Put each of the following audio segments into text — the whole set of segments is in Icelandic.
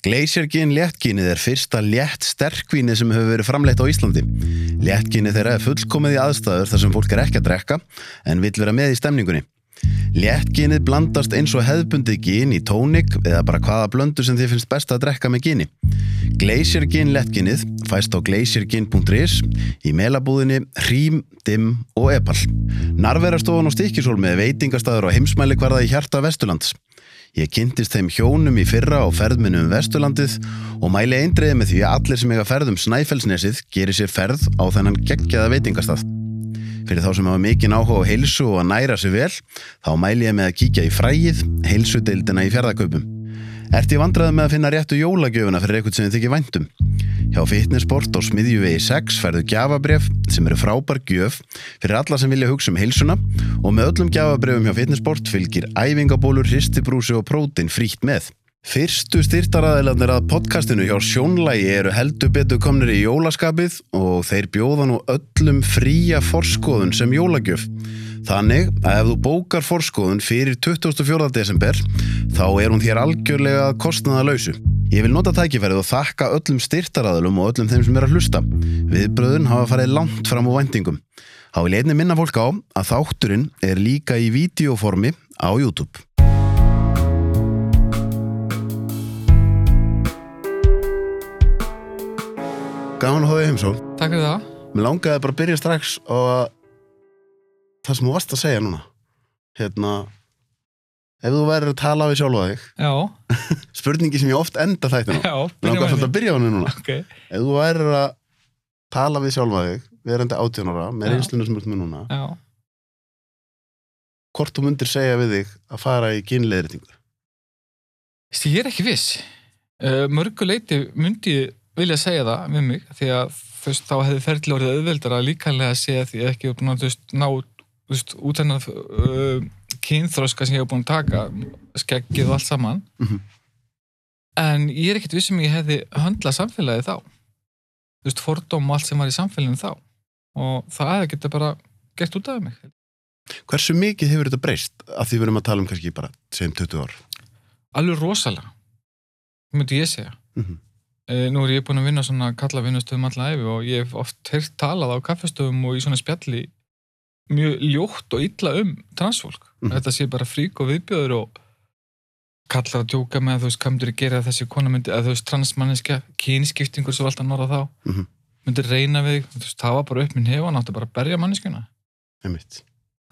Glacier Gin léttginið er fyrsta létt sterkvínið sem hefur verið framleitt á Íslandi. Léttginið þeirra er fullkomið í aðstæður þar sem fólk er ekki að drekka en vill vera með í stemningunni. Léttginið blandast eins og hefðbundið gin í tónik eða bara hvaða blöndu sem þið finnst best að drekka með gini. Glacier Gin léttginið fæst á glaciergin.is í melabúðinni Hrím, Dimm og Epal. Narverastofan og Stikisólmi er veitingastæður á heimsmæli hverða í hjarta Vesturlands. Ég kynntist þeim hjónum í fyrra á ferðminu um Vesturlandið og mæli eindriði með því að allir sem eiga ferð um Snæfellsnesið gerir sér ferð á þennan geggjaða veitingastað. Fyrir þá sem hafa mikinn áhuga á heilsu og að næra sér vel, þá mæli ég með að kíkja í frægið, heilsudeildina í fjárðaköpum. Ert ég vandraði með að finna réttu jólagjöfuna fyrir eitthvað sem þið þykir væntum? Hjá Fitnessport og Smiðjuvegi 6 færðu gjafabref sem eru frábær gjöf fyrir alla sem vilja hugsa um heilsuna og með öllum gjafabrefum hjá Fitnessport fylgir æfingabólur, hristibrúsi og prótin frítt með. Fyrstu styrtaraðilarnir að podcastinu hjá Sjónlægi eru heldur betur komnir í jólaskapið og þeir bjóða nú öllum fría forskóðun sem jólagjöf. Þannig að ef þú bókar forskóðun fyrir 24. desember þá er hún þér algjörlega kostnaða lausu. Ég vil nota tækifærið og þakka öllum styrtaraðilum og öllum þeim sem er að hlusta. Viðbröðun hafa farið langt fram á vendingum. Há vil einni minna fólk á að þátturinn er líka í videoformi á YouTube. Gaman að hóða heimsól. Takk fyrir það. Mér langaði bara að byrja strax og það sem þú varst að segja núna. Hérna, ef þú værir að tala við sjálfa þig, Já, spurningi sem ég oft enda Mér langaði svolítið að byrja á henni núna. Ok, Ef þú værir að tala við sjálfa þig, verandi átjónara, með Já. reynslunum sem ert með núna, já. hvort þú myndir segja við þig að fara í kynleðritingu? Þessi, ég er ekki viss. Uh, mörgu leiti myndi vilja segja það við mig, því að þú veist, þá hefði ferðli orðið auðveldar að líkanlega segja því að ekki veist, ná veist, út hennar uh, kynþróska sem ég hef búin að taka, skeggið og allt saman. Mhm. En ég er ekkert viss um ég hefði höndlað samfélagið þá. Þú veist, fordóm og allt sem var í samfélaginu þá. Og það geta bara gert út af mig. Hversu mikið hefur þetta breyst að því við erum að tala um kannski bara segjum 20 ár? Alveg rosalega, myndi ég segja. Mm Eh, Nú er ég búin að vinna svona kalla vinnustöðum alla æfi og ég hef oft heyrt talað á kaffestöðum og í svona spjalli mjög ljótt og illa um transfólk. Mhm. Þetta sé bara frík og viðbjöður og kallar að djóka með að þú veist hvað myndir gera ef þessi kona myndi, að þú veist transmanniska kynskiptingur svo alltaf norða þá Mhm. myndir reyna við, þú veist, það var bara upp minn hefa náttu bara að berja manneskuna. Einmitt.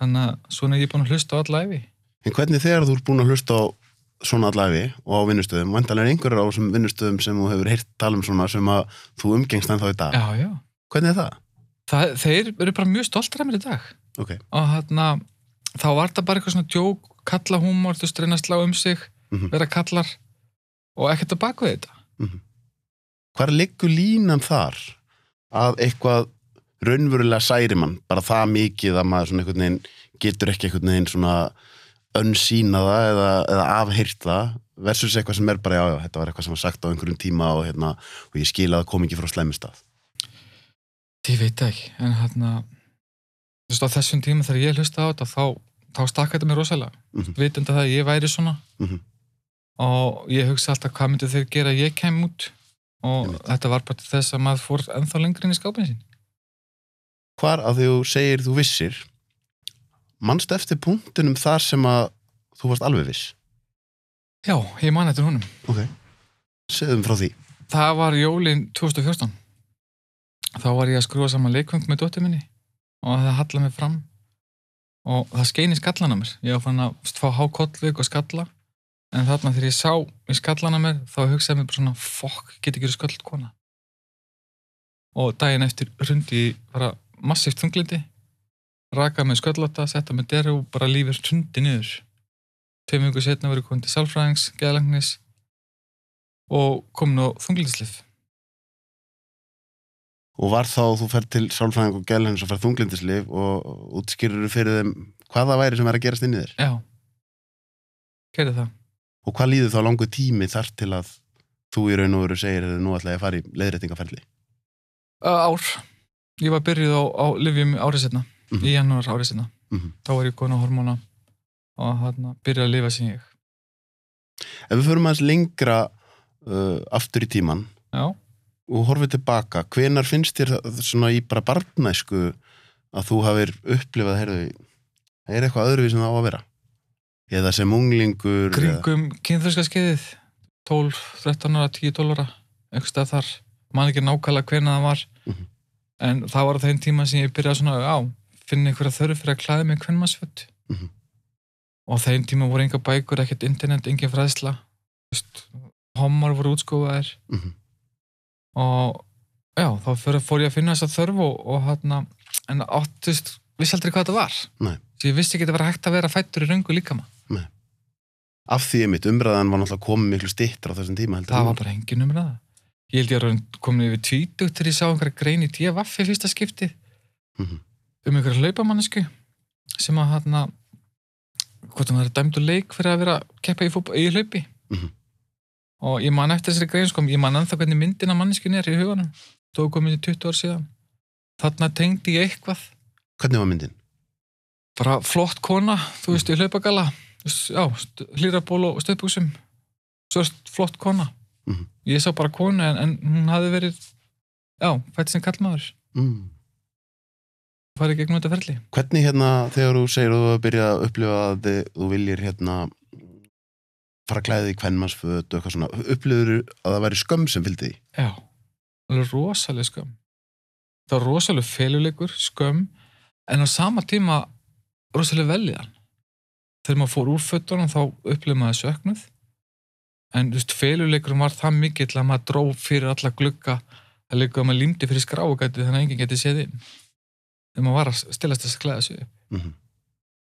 Þannig að svona er ég búin að hlusta á alla æfi. En hvernig þegar þú ert búin að hlusta á svona allæfi og á vinnustöðum, vantarlega er einhverjar á þessum vinnustöðum sem þú hefur heyrt tala um svona sem að þú umgengst ennþá í dag. Já, já. Hvernig er það? Það, þeir eru bara mjög stoltir af mér í dag. Ok. og hérna þá var þetta bara eitthvað svona djók kalla húmor, þú veist, reyna að slá um sig Mhm. vera kallar og ekkert að baka við þetta Hvar liggur línan þar að eitthvað raunverulega særi mann, bara það mikið að maður svona einhvern veginn getur ekki einhvern veginn svona önsýna það eða, eða afheyrt það versus eitthvað sem er bara, já, já, þetta var eitthvað sem var sagt á einhverjum tíma og, hérna, og ég skil að það kom ekki frá slæmustaf. ég veit það ekki, en hérna þú veist, á þessum tíma þegar ég hlusta á þetta þá, þá stakka þetta mér rosalega Mhm. vitandi það að ég væri svona Mhm. og ég hugsa alltaf hvað myndi þeir gera ég kem út og þetta var bara þess að maður fór ennþá lengri inn í skápin sín Hvar að þú segir þú vissir, mannst eftir punktinum þar sem að þú varst alveg viss? já, ég man eftir honum Ok. Segðum frá því. það var jólin 2014 þá var ég að skrúa saman leikvöng með dóttir minni og það hallaði mig fram. Og það skein í skallan á mér. Ég var fann að fá hákollvik og skalla. En þarna þegar ég sá í skallan á mér þá hugsaði mér bara svona fokk, get ekki verið sköld kona? Og daginn eftir hrundi bara massíft þunglindi rakaði með sköllóta, setta með deru og bara lífið hrundi niður. Tveim viku setna verið komin til sálfræðings, geðalagnis og komin á þunglindislif Og var þá, þú fer til sálfræðing og gælhens og fer þunglindislif og útskýrur fyrir þeim hvað það væri sem er að gerast inn í þér. Já, gerði það. Og hvað líður þá langu tími þar til að þú í raun og veru segir að nú ætla ég að fara í leiðréttingaferli. Uh, ár. Ég var byrjuð á, á livjum árið setna, Mhm. í janúar árið setna. Mhm. Þá var ég komin á hormóna og hann byrjuð að lifa sem ég. Ef við förum aðeins lengra uh, aftur í tíman já, og horfið tilbaka, hvenar finnst þér svona í bara barnæsku að þú hafir upplifað, heyrðu, er eitthvað öðruvís en það á að vera? Eða sem unglingur? eða- kringum kynþurska skeiðið 12, 13 ára, 10, 12 ára eitthvað stað þar, man ekki nákvæmlega hvena það var Mhm. en það var þeim tíma sem ég byrjaði svona á, finna einhverja þörf fyrir að klæða mig hvernmannsföt Mhm. og á þeim tíma voru enga bækur, ekkert internet, engin fræðsla homar voru útskófaðir Mhm. Og já, þá fyrir, fór ég að finna þessa þörf og, og hérna, en áttist vissi aldrei hvað þetta var. Nei. Svo ég vissi ekki að þetta var hægt að vera fættur í röngu líkama. Af því einmitt, umræðan var náttúrulega komið miklu stittra á þessum tíma heldur það var bara engin umræða. Ég held ég að komin yfir tvítugt þegar ég sá einhverja grein í DFF í fyrsta skipti Mhm. um einhverja hlaupamannesku sem að hérna hvort hann var dæmd og leik fyrir að vera að keppa í, í hlaupi. Mhm. Og ég man eftir þessari grein sko, ég man ennþá hvernig myndin af manneskun er í huganum. Stóð komin í 20 ár síðan. Þarna tengdi ég eitthvað. Hvernig var myndin? bara flott kona, þú veist, í hlaupagalla. Já, hlýraból og stöðbúksum svo flott kona. Mhm. ég sá bara konu en, en hún hafði verið já, fætt sem kallmaður Mm. farið gegnum þetta ferli. Hvernig hérna, þegar þú segir að þú hefur byrjað að upplifa að þið- þú viljir hérna fara að klæða í kvenmannsföt og eitthvað svona, upplifur að það væri skömm sem fylgdi því? já, alveg rosaleg skömm. Það var rosaleg feluleikur skömm, en á sama tíma rosaleg veljan þegar maður fór úr fötunum þá upplifði maður söknuð. En þú veist, feluleikurinn var það mikill að maður dróf fyrir alla glugga að líka að maður límdi fyrir skráugæti þannig að enginn geti séð inn. Þegar maður var að stilast þess að klæða sig upp. Mm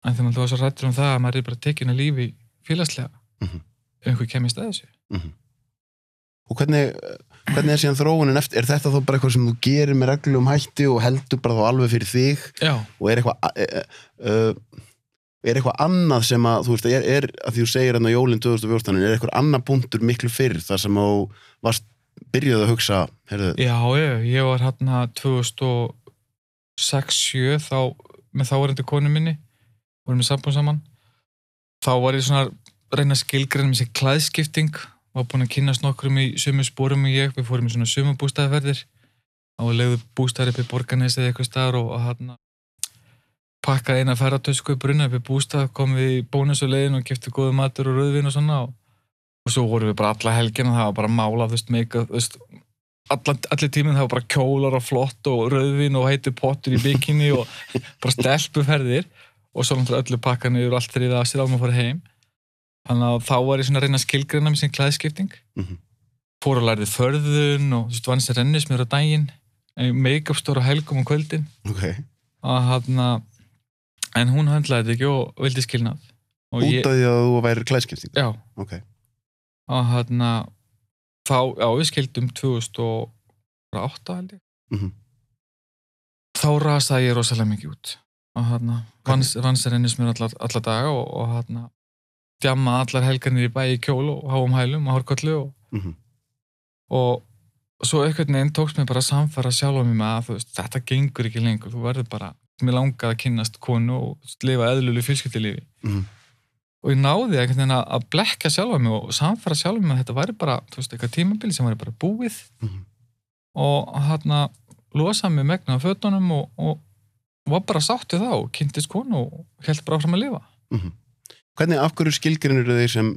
en þegar maður var svo rættur um það að maður er bara tekin að lífi félagslega Mhm. ef einhver kemist að þessu Og hvernig, hvernig er síðan þróunin eftir? Er þetta þá bara eitthvað sem þú gerir með reglum hætti og heldur bara þá alveg fyrir þig? já, og er eitthvað uh, er eitthvað annað sem að þú veist, er, er að því þú segir hérna jólinn 2014 er eitthvað annað punktur miklu fyrr þar sem þú varst byrjuð að hugsa heyrðu, já, ég, ég var hérna 2006-7 þá með þáverandi konu minni vorum við sambúin saman þá var ég svona reyna að skilgreina með sér klæðskipting. Var búin að kynast nokkrum í sömu spórum og ég. Við fórum í svona sömu bústæðaferðir og leiðu bústæðar upp í borganes eða eitthvað staðar og, og hérna pakkaði eina ferratösku í brunna upp í bústæð kom við í bónus og og kefti góðu matur og rauðvin og svona og, og svo vorum við bara alla helgina það var bara mála, þú veist, meika þú veist, allan, allir tíminn það var bara kjólar og flott og rauðvin og heitur pottur í bikini og bara stelpuferðir. Og svo náttúrulega öllu pakka niður og allt þriða af sér á maður fór heim þannig að þá var ég svona að reyna að skilgreina með sín klæðskipting. Mhm. fór og lærði förðun og þú veist, vann sér rennis mér á daginn make-up stór á helgum og kvöldin. Ok, og hann en hún höndlaði þetta ekki og vildi skilnað. Og út af því að þú væri klæðskipting? Já, ok, og hann þá, já, við skildum 2008 held ég. Mhm. þá rasaði ég rosalega mikið út. Og hann vann sér rennis mér alla, alla daga og, og hann djamma allar helgarnir í bæi í kjól og háum hælum og hárkollu og, Mhm. og svo einhvern veginn tókst mér bara að samfara sjálfa mig með að veist, þetta gengur ekki lengur, þú verður bara mér langaði að kynnast konu og lifa eðlulu fjölskyldilífi Mhm. og ég náði einhvern veginn að- blekka sjálfa mig og samfara sjálfa mig að þetta væri bara, veist, eitthvað tímabili sem væri bara búið Mhm. og hann að losa mig megna af fötunum og, og var bara sáttið þá og kynntist konu og held bara áfram að lifa Mhm. Hvernig af hverju skilgrinir þeir sem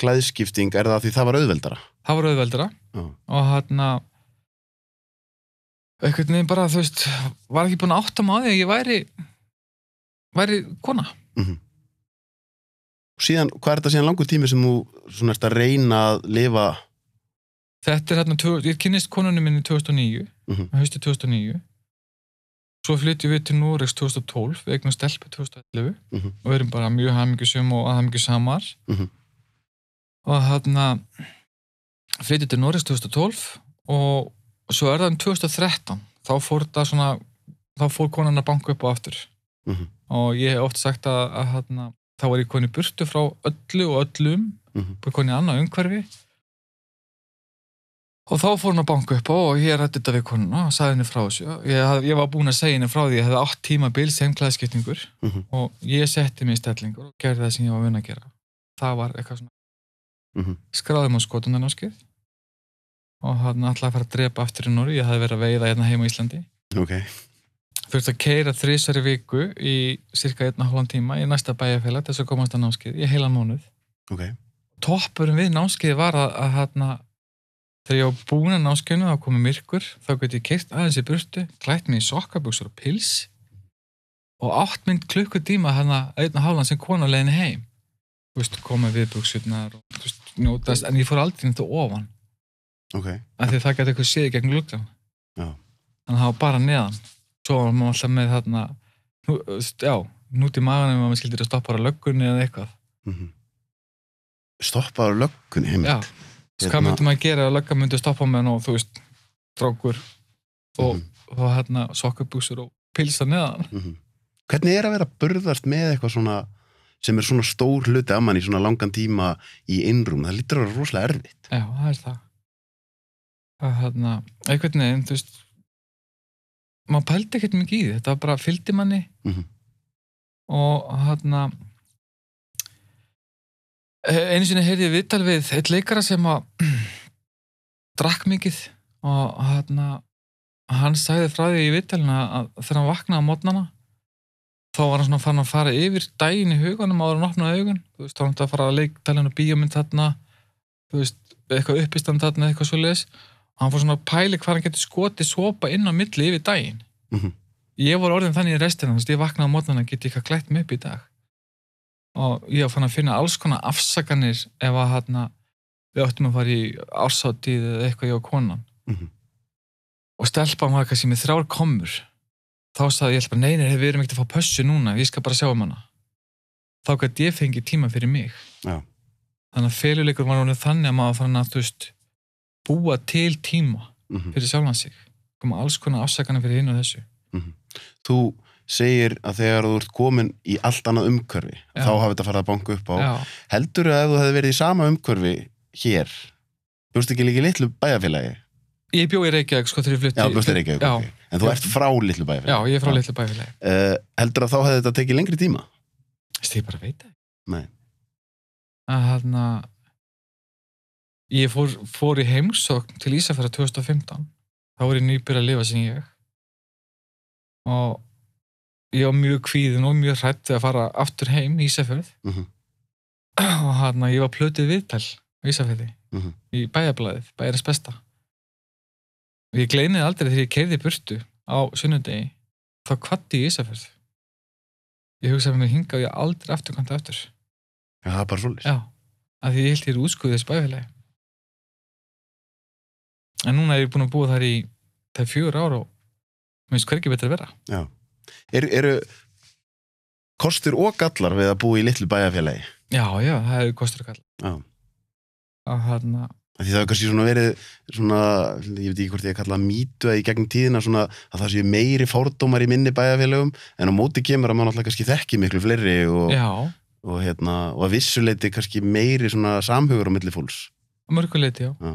klæðskipting er það því það var auðveldara það var auðveldra Já. og hann að einhvern veginn bara, þú veist var ekki búin að átta því að ég væri væri kona Mhm. síðan, hvað er þetta síðan langur tími sem þú svona ert að reyna að lifa þetta er hérna, ég kynnist konunni minni 2009 Mhm. hausti 2009 svo flytjum við til Noregs 2012 við eignum stelpu 2011 Mhm. og við erum bara mjög hamingjusum og hamingjussamar Mhm. og hérna flytjum til Noregs 2012 og svo er það um 2013 þá fór það svona þá fór konan að banka upp á aftur Mhm. og ég hef oft sagt að, að hérna, þá var ég koni burtu frá öllu og öllum Mhm. bara koni annað umhverfi og þá fór hún að banka upp á og ég rætti þetta við konuna og sagði henni frá þessu. Ég, ég var búin að segja henni frá því að ég hefði átt tíma bil sem klæðskiptingur. Mhm. og ég setti mig í stellingur og gerði það sem ég var vun að gera. Það var eitthvað svona Mhm. skráðum á skotunarnámskeið. Og hann ætlaði að fara að drepa aftur í Nóri, ég hafði verið að veiða hérna heima í Íslandi. Ok, þurfti að keira þrísari viku í cirka einn og hálfan tíma í næsta bæjarfélag þess að komast að námskeið í heilan mánuð. Ok þegar ég var búin að námskeiðinu þá komið myrkur, þá gæti ég keirt aðeins í burtu, klætt mig í sokkabuxur og pils og átt mynd klukkutíma hérna einn og hálfan sem kona á leiðinni heim. Þú veist, komið við buxurnar og þú veist, njótast, en ég fór aldrei nýtt ofan. Ok, af því það gæti eitthvað séð í gegn gluggan Já. þannig að það var bara neðan. Svo var maður alltaf með þarna nú, já, nút í maganum ef maður skildir að stoppa á löggunni eða eitthvað. Mm stoppaður löggunni heim já, Hérna... hvað myndi maður gera ef löggan myndi stoppa með og þú veist, strákur og, Mhm. og hérna sokkabúsur og pilsa neðan Mhm. hvernig er að vera að burðast með eitthvað svona sem er svona stór hluti af mann í svona langan tíma í innrúm, það lítur að vera rosalega erfitt já, það er það að hérna, einhvern veginn þú veist maður pældi ekkert mikið í þetta var bara fylgdi manni Mhm. og hérna einu sinni heyrði ég viðtal við eitt leikara sem að drakk mikið og hérna hann sagði frá því í viðtalina að þegar hann vaknaði á mótnana þá var hann svona fann að fara yfir daginn í huganum áður en opnaði augun. Þú veist, þá hann að fara að leik talinu bíómynd þarna þú veist, eitthvað uppistand þarna eitthvað svo leis og hann fór svona að pæli hvað hann getur skotið sopa inn á milli yfir daginn. Mhm. ég var orðin þannig í restina, þú veist, ég vaknaði á mótnana get ég eitthvað klætt mig upp í dag og ég fann að finna alls konar afsakanir ef að hérna við áttum að fara í ársáttíð eða eitthvað ég og konan. Mhm. og stelpan var kannski með þrjár komur þá sagði ég bara, nei, nei, við erum ekkert að fá pössu núna ég skal bara sjá um hana. Þá gæti ég fengið tíma fyrir mig. Já. þannig að feluleikur var orðið þannig að maður fann að, veist búa til tíma Mhm. fyrir sjálfan sig. Koma alls konar afsakanir fyrir hinn og þessu. Þú segir að þegar þú ert komin í allt annað umhverfi Já. þá hafi þetta farið að banka upp á. Já, heldur að ef þú hefði verið í sama umhverfi hér, bjóst ekki líka í litlu bæjarfélagi? Ég bjó í Reykjavík sko þegar ég flutti já, bjóst ekki, Já. ok. en þú ert frá litlu Já, bæjarfélagi ég er frá litlu bæfélagi uh, heldur að þá hefði þetta tekið lengri tíma? Ég bara veit það Nei. að hérna ég fór, fór í heimsókn til Ísafjara 2015 þá var ég nýbyrð að lifa sem ég. Og ég var mjög kvíðin og mjög hrætt við að fara aftur heim í Ísafjörð Mhm. og hérna ég var plötuð viðtal á Ísafjörði Mhm. í bæjarblæðið, bæjarins besta og ég gleyniði aldrei þegar ég keirði burtu á sunnudegi þá kvatti ég Ísafjörð ég hugsaði með mér hinga og ég aldrei aftur kvanta aftur já, það er bara svolítið Já, af því ég held ég er útskuðið þessu bæfélagi. En núna er ég búin að búa þar í það fjögur ár og mér finnst hvergi betur að vera. já. Er, eru kostur og gallar við að búa í litlu bæjarfélagi Já, já, það hefur kostur kalla. Já. Að hérna, Því það hefur kannski svona verið svona, ég veit ekki hvort ég kalla mýtu í gegnum tíðina svona að það séu meiri fórdómar í minni bæjarfélögum en á móti kemur að maður náttúrulega kannski þekki miklu fleiri og, og, hérna, og að vissuleiti kannski meiri svona samhugur á milli fólks. mörguleiti, já. Já.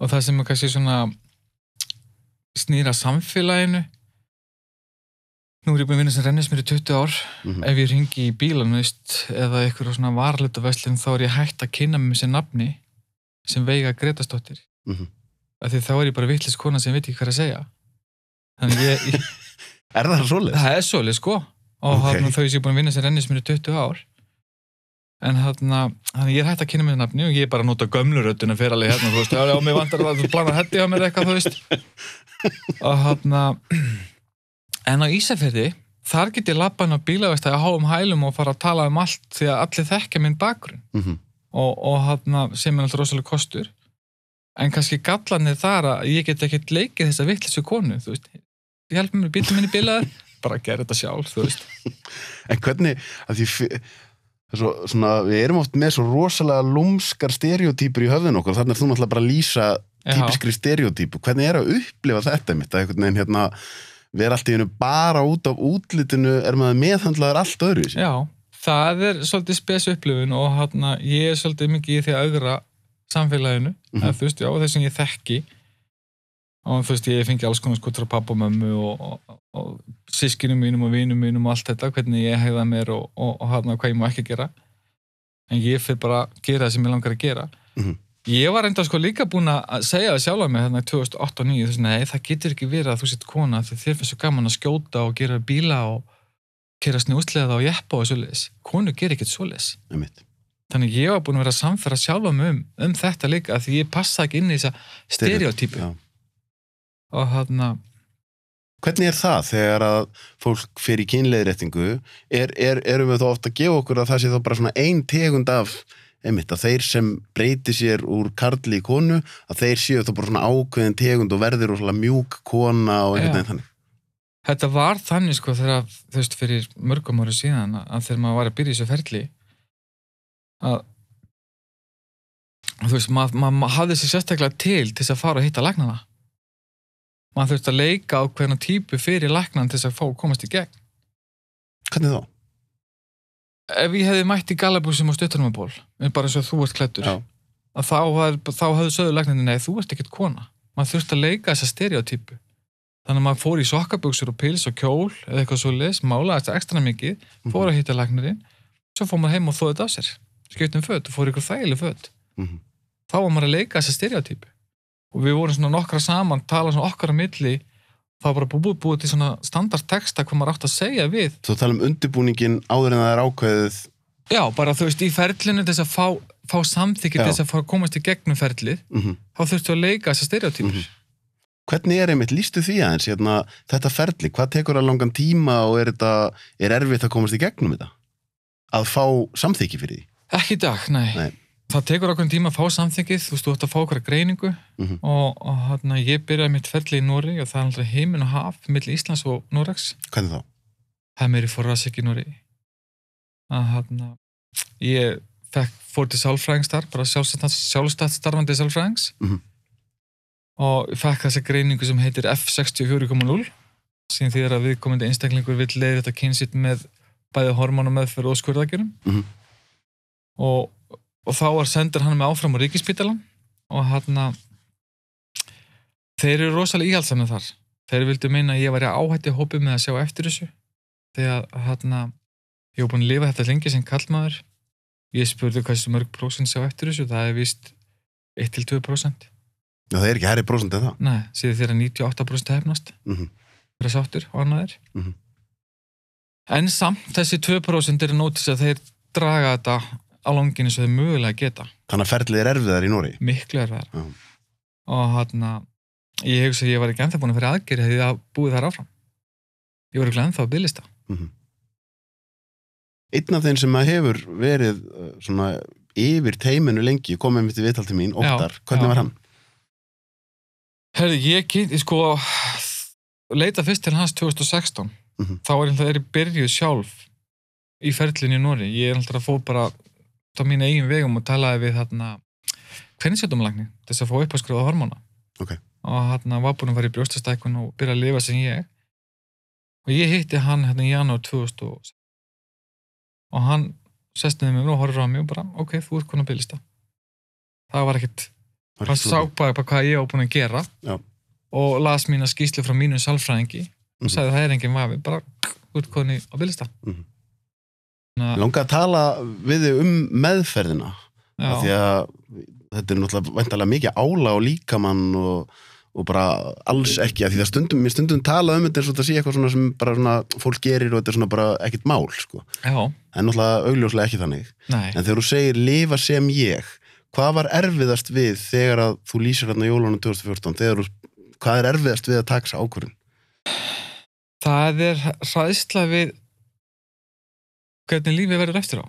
Og það sem er kannski svona snýra samfélaginu. Nú er ég búin að vinna sem rennismir í 20 ár. Mhm. Ef ég ringi í bílan, veist, eða eitthvað svona varlutavæslinn, þá er ég hægt að kynna mig sem nafni sem veiga Gretastóttir. Mhm. af því þá er ég bara vitlis kona sem veit ekki hvað að segja þannig ég, ég Er það svolítið? það er svolítið sko og Ok. okay. þá er ég búin að vinna sem rennisminu 20 ár en þannig ég er hægt að kynna mér nafni og ég er bara að nota gömlurödduna fyrir alveg hérna, þú veist, já, já, mér vantar að þú planar hætti á mér eitthvað, og þarna en á Ísafirði þar get ég labba inn á bílavest að háum hælum og fara að tala um allt því að allir þekkja minn bakgrunn. Mhm. og, og hana, sem er alltaf rosalega kostur. En kannski gallanir þar að ég get ekkert leikið þessa vittlisu konu þú veist, ég hjálpa mér bílum minni bilaður bara gera þetta sjálf, þú veist. En hvernig, að því svo, svona, við erum oft með svo rosalega lúmskar stereotýpur í höfðun okkur, þannig er þú náttúrulega bara að lýsa típiskri stereotýpu. Hvernig er að upplifa þetta mitt, að einhvern veginn hérna vera allt í hennu bara út af útlitinu er maður meðhandlaður allt öðru já, það er svolítið spes upplifun og hana, ég er svolítið mikið í því að augra samfélaginu, Mhm. eða, þú veist, já, þess sem ég þekki. Og þú veist, ég fengi alls konar skutur á pappa og mömmu og, og, og sískinum mínum og vinum mínum og allt þetta, hvernig ég hegða mér og, hana, hvað ég má ekki gera. En ég fyrir bara að gera það sem ég langar að gera. Mhm. Ég var enda sko líka búin að segja það sjálf að mig hérna í 2008 og 2009 þess að nei, það getur ekki verið að þú sett kona því þér finnst svo gaman að skjóta og gera bíla og gera snjúslega og jeppa og svoleiðis. Konu ger ekkert svoleiðis. Þannig ég var búin að vera að samfæra sjálf mig um, um þetta líka því ég passa ekki inn í þessa stereotypu og hérna, Hvernig er það þegar að fólk fyrir kynleiðréttingu er, er, erum við þá ofta að gefa okkur að það sé þá bara svona ein tegund af einmitt, að þeir sem breyti sér úr karli í konu, að þeir séu þá bara svona ákveðin tegund og verður og svona mjúk kona og einhvern veginn þannig. Þetta var þannig sko þegar, þú veist, fyrir mörgum ári síðan að þegar maður var að byrja í þessu ferli að þú veist, maður mað, mað hafði sér sérstaklega til til þess að fara og hitta læknana. Maður þurfti að leika á hvernig típu fyrir læknan til þess að fá að komast í gegn. Hvernig þá? Ef ég hefði mætt í galabúsum og stuttunumból bara eins og þú ert klættur að þá, þá hefðu sögðu læknandi nei, þú ert ekkert kona. Maður þurfti að leika þessa stereotypu. Þannig að maður fór í sokkabuxur og pils og kjól eða eitthvað svo leis, málaði þetta ekstra mikið fór að hitta læknirinn svo fór maður heim og þóði þetta á sér. Skipt um föt og fór ykkur þægileg föt. Mhm. þá var maður að leika þessa stereotypu. Og við vorum svona nokkra saman tala svona okkar á milli það var bara búið, búið til svona standardteksta hvað maður átt að segja við Þú tala um undirbúningin áður en það er ákveðið já, bara þú veist, í ferlinu þess að fá, fá til þess að fá að komast í gegnum ferlið mm þá þurftu að leika þessa stereotypur Mhm. Hvernig er einmitt, lístu því aðeins hérna, þetta ferli, hvað tekur að langan tíma og er, þetta, er erfitt að komast í gegnum þetta? Að fá samþykki fyrir því? ekki dag, nei, Nei. Það tekur okkur tíma að fá samþykkið, þú veist, þú ætti að fá okkur greiningu Mhm. og, og hérna, ég byrjaði mitt ferli í Nóri og það er alltaf heiminn og haf milli Íslands og Noregs Hvernig þá? það er meiri forræðsik í Nóri að hérna ég fekk, fór til sálfræðings þar bara sjálfstætt, sjálfstætt starfandi sálfræðings Mhm. og ég fekk þessa greiningu sem heitir F64.0 síðan því að viðkomandi einstaklingur vill leiði þetta kynsitt með bæði hormónu meðferð og skurðagjörun Mhm. og, og þá var sendur hann með áfram á Ríkispítalan og hann þeir eru rosalega íhaldsamið þar. Þeir vildu meina að ég var í áhætti hópi með að sjá eftir þessu. Þegar hann ég var búin að lifa þetta lengi sem kallmaður ég spurði hvað þessu mörg prósent sjá eftir þessu. Það er vist 1-2% Já, það er ekki herri prósent en það. nei, síðan þeirra 98% hefnast. Mm vera sáttur og annaðir Mhm. en samt þessi 2% eru nótis að þeir draga þetta á langinu sem þeir mögulega geta Þannig að ferlið er erfiðar í Nóri. miklu er það Já. og hann ég hugsa að ég var ekki ennþá búin að fyrir aðgerið hefði ég búið þar áfram ég var ekki ennþá að bylista Mm Einn af þeim sem að hefur verið uh, svona yfir teiminu lengi, komið mitt í viðtal til mín, Óttar, hvernig já. var hann? Herri, ég kynnti sko leita fyrst til hans 2016 Mhm. þá er ég byrjuð sjálf í ferlinu í Nóri ég er alltaf að fór bara á mín eigin vegum og talaði við þarna hvernig setjum lagni þess að fá upp að skruða hormóna Ok. og hann var búin að fara í brjóstastækun og byrja að lifa sem ég og ég hitti hann hérna í janúar 2000 og hann sestniði mig og horfður á mig og bara ok, þú ert konar bylista það var ekkert hann sá bara hvað ég var búin að gera Já. og las mína skýslu frá mínum sálfræðingi og Mhm. sagði það er enginn vafi bara útkonni á bylista Mhm. Þannig Að- langaði að tala við þig um meðferðina af því að þetta er náttúrulega væntalega mikið ála og líkamann og, og bara alls ekki af því það stundum, mér stundum tala um þetta eins og þetta sé eitthvað svona sem bara svona fólk gerir og þetta er svona bara ekkert mál sko. já, það er náttúrulega augljóslega ekki þannig. Nei. En þegar þú segir lifa sem ég hvað var erfiðast við þegar að þú lýsir hérna jólunum 2014 þegar hvað er erfiðast við að taka þessa ákvörðun? Það er hræðsla við hvernig lífið verður eftir á.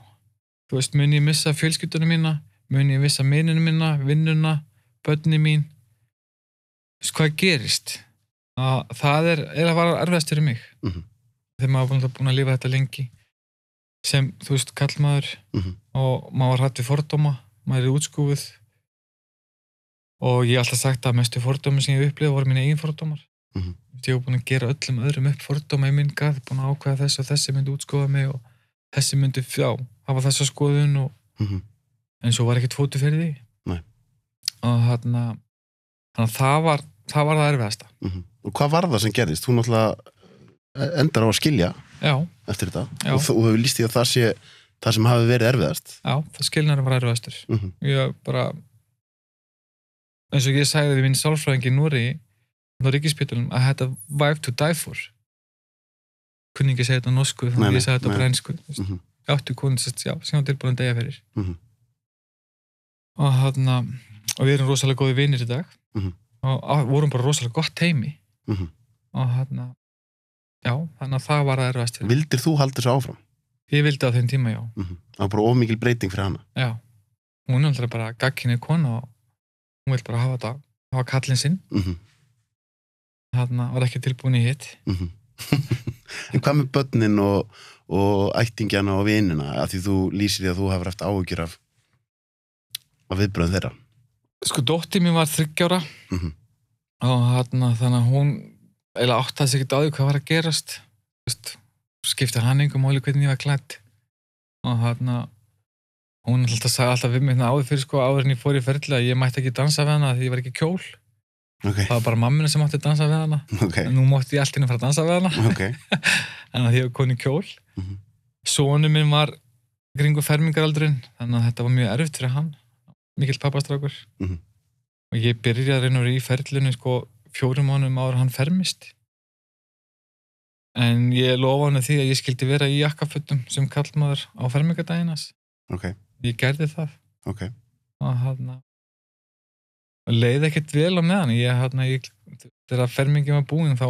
Þú veist, mun ég missa fjölskyldunum mína? Mun ég missa mininu mína, vinnuna börni mín? Þú veist, hvað gerist? Að það er, er að vara erfiðast fyrir mig. Mhm. þegar maður var búin að lifa þetta lengi. Sem, þú veist, kallmaður Mhm. og maður var hrætt við fordóma. Maður er útskúfuð. Og ég hef alltaf sagt að mestu fordóma sem ég upplifði voru mín eigin fordómar. Mhm. ég hef búin að gera öllum öðrum upp fordóma í minn gað, búin að ákveða þess og þessi myndi útskúfa mig og þessi myndi fjá, hafa þessa skoðun og Mhm. en svo var ekkert fótu fyrir því Nei. og þannig að það var það var það erfiðasta Mhm. og hvað var það sem gerðist? þú náttúrulega eh, endar á að skilja já, eftir þetta Já. og þú hefur líst því að það sé það sem hafi verið erfiðast já, það skilnar var erfiðastur Mhm. ég bara eins og ég sagði við minn sálfræðingi í Núri á Ríkispítalum að þetta wife to die for kunni ekki að segja þetta á norsku þannig að ég sagði þetta á brænsku mm Mhm. áttu konu sett, já, sem var tilbúin að deyja fyrir Mhm. og hann og við erum rosalega góði vinir í dag Mhm. og á, vorum bara rosalega gott heimi Mhm. og hann já, þannig að það var að erfast Vildir þú halda þessu áfram? ég vildi á þeim tíma, já, Mhm. Það var bara of mikil breyting fyrir hana. já hún er alltaf bara gagkinni kona og hún vil bara hafa þetta hafa kallinn sinn, Mhm. hann var ekki tilbúin í hitt Mhm. en hvað með börnin og, og ættingjana og vinina? Að því þú lýsir því að þú hefur haft áhyggjur af, af viðbröðum þeirra. Sko, dótti mín var þryggjára Mhm. og hann, þannig að hún eða áttaði sig ekki á því hvað var að gerast. Skipti hann einhver máli hvernig ég var klætt og hann hún alltaf sagði alltaf við mig hérna áður fyrir sko áður en ég fór í að ég mætti ekki dansa við hana því ég var ekki kjól ok, það var bara mammina sem mátti dansa við hana. Ok, en nú mátti ég alltaf fara að dansa við hana. Ok. En að því ég var koni kjól. Mhm. Sónu minn var kringu fermingaraldurinn þannig að þetta var mjög erfitt fyrir hann. Mikill pappastrákur. Mhm. og ég byrjaði reynur í ferlinu sko fjórum mánum en hann fermist. En ég lofa hann því að ég skildi vera í jakkafötum sem kallmaður á fermingadæginas ok, ég gerði það. Og hann leiði ekkert vel á meðan. Ég, ég, þegar fermingin var búin þá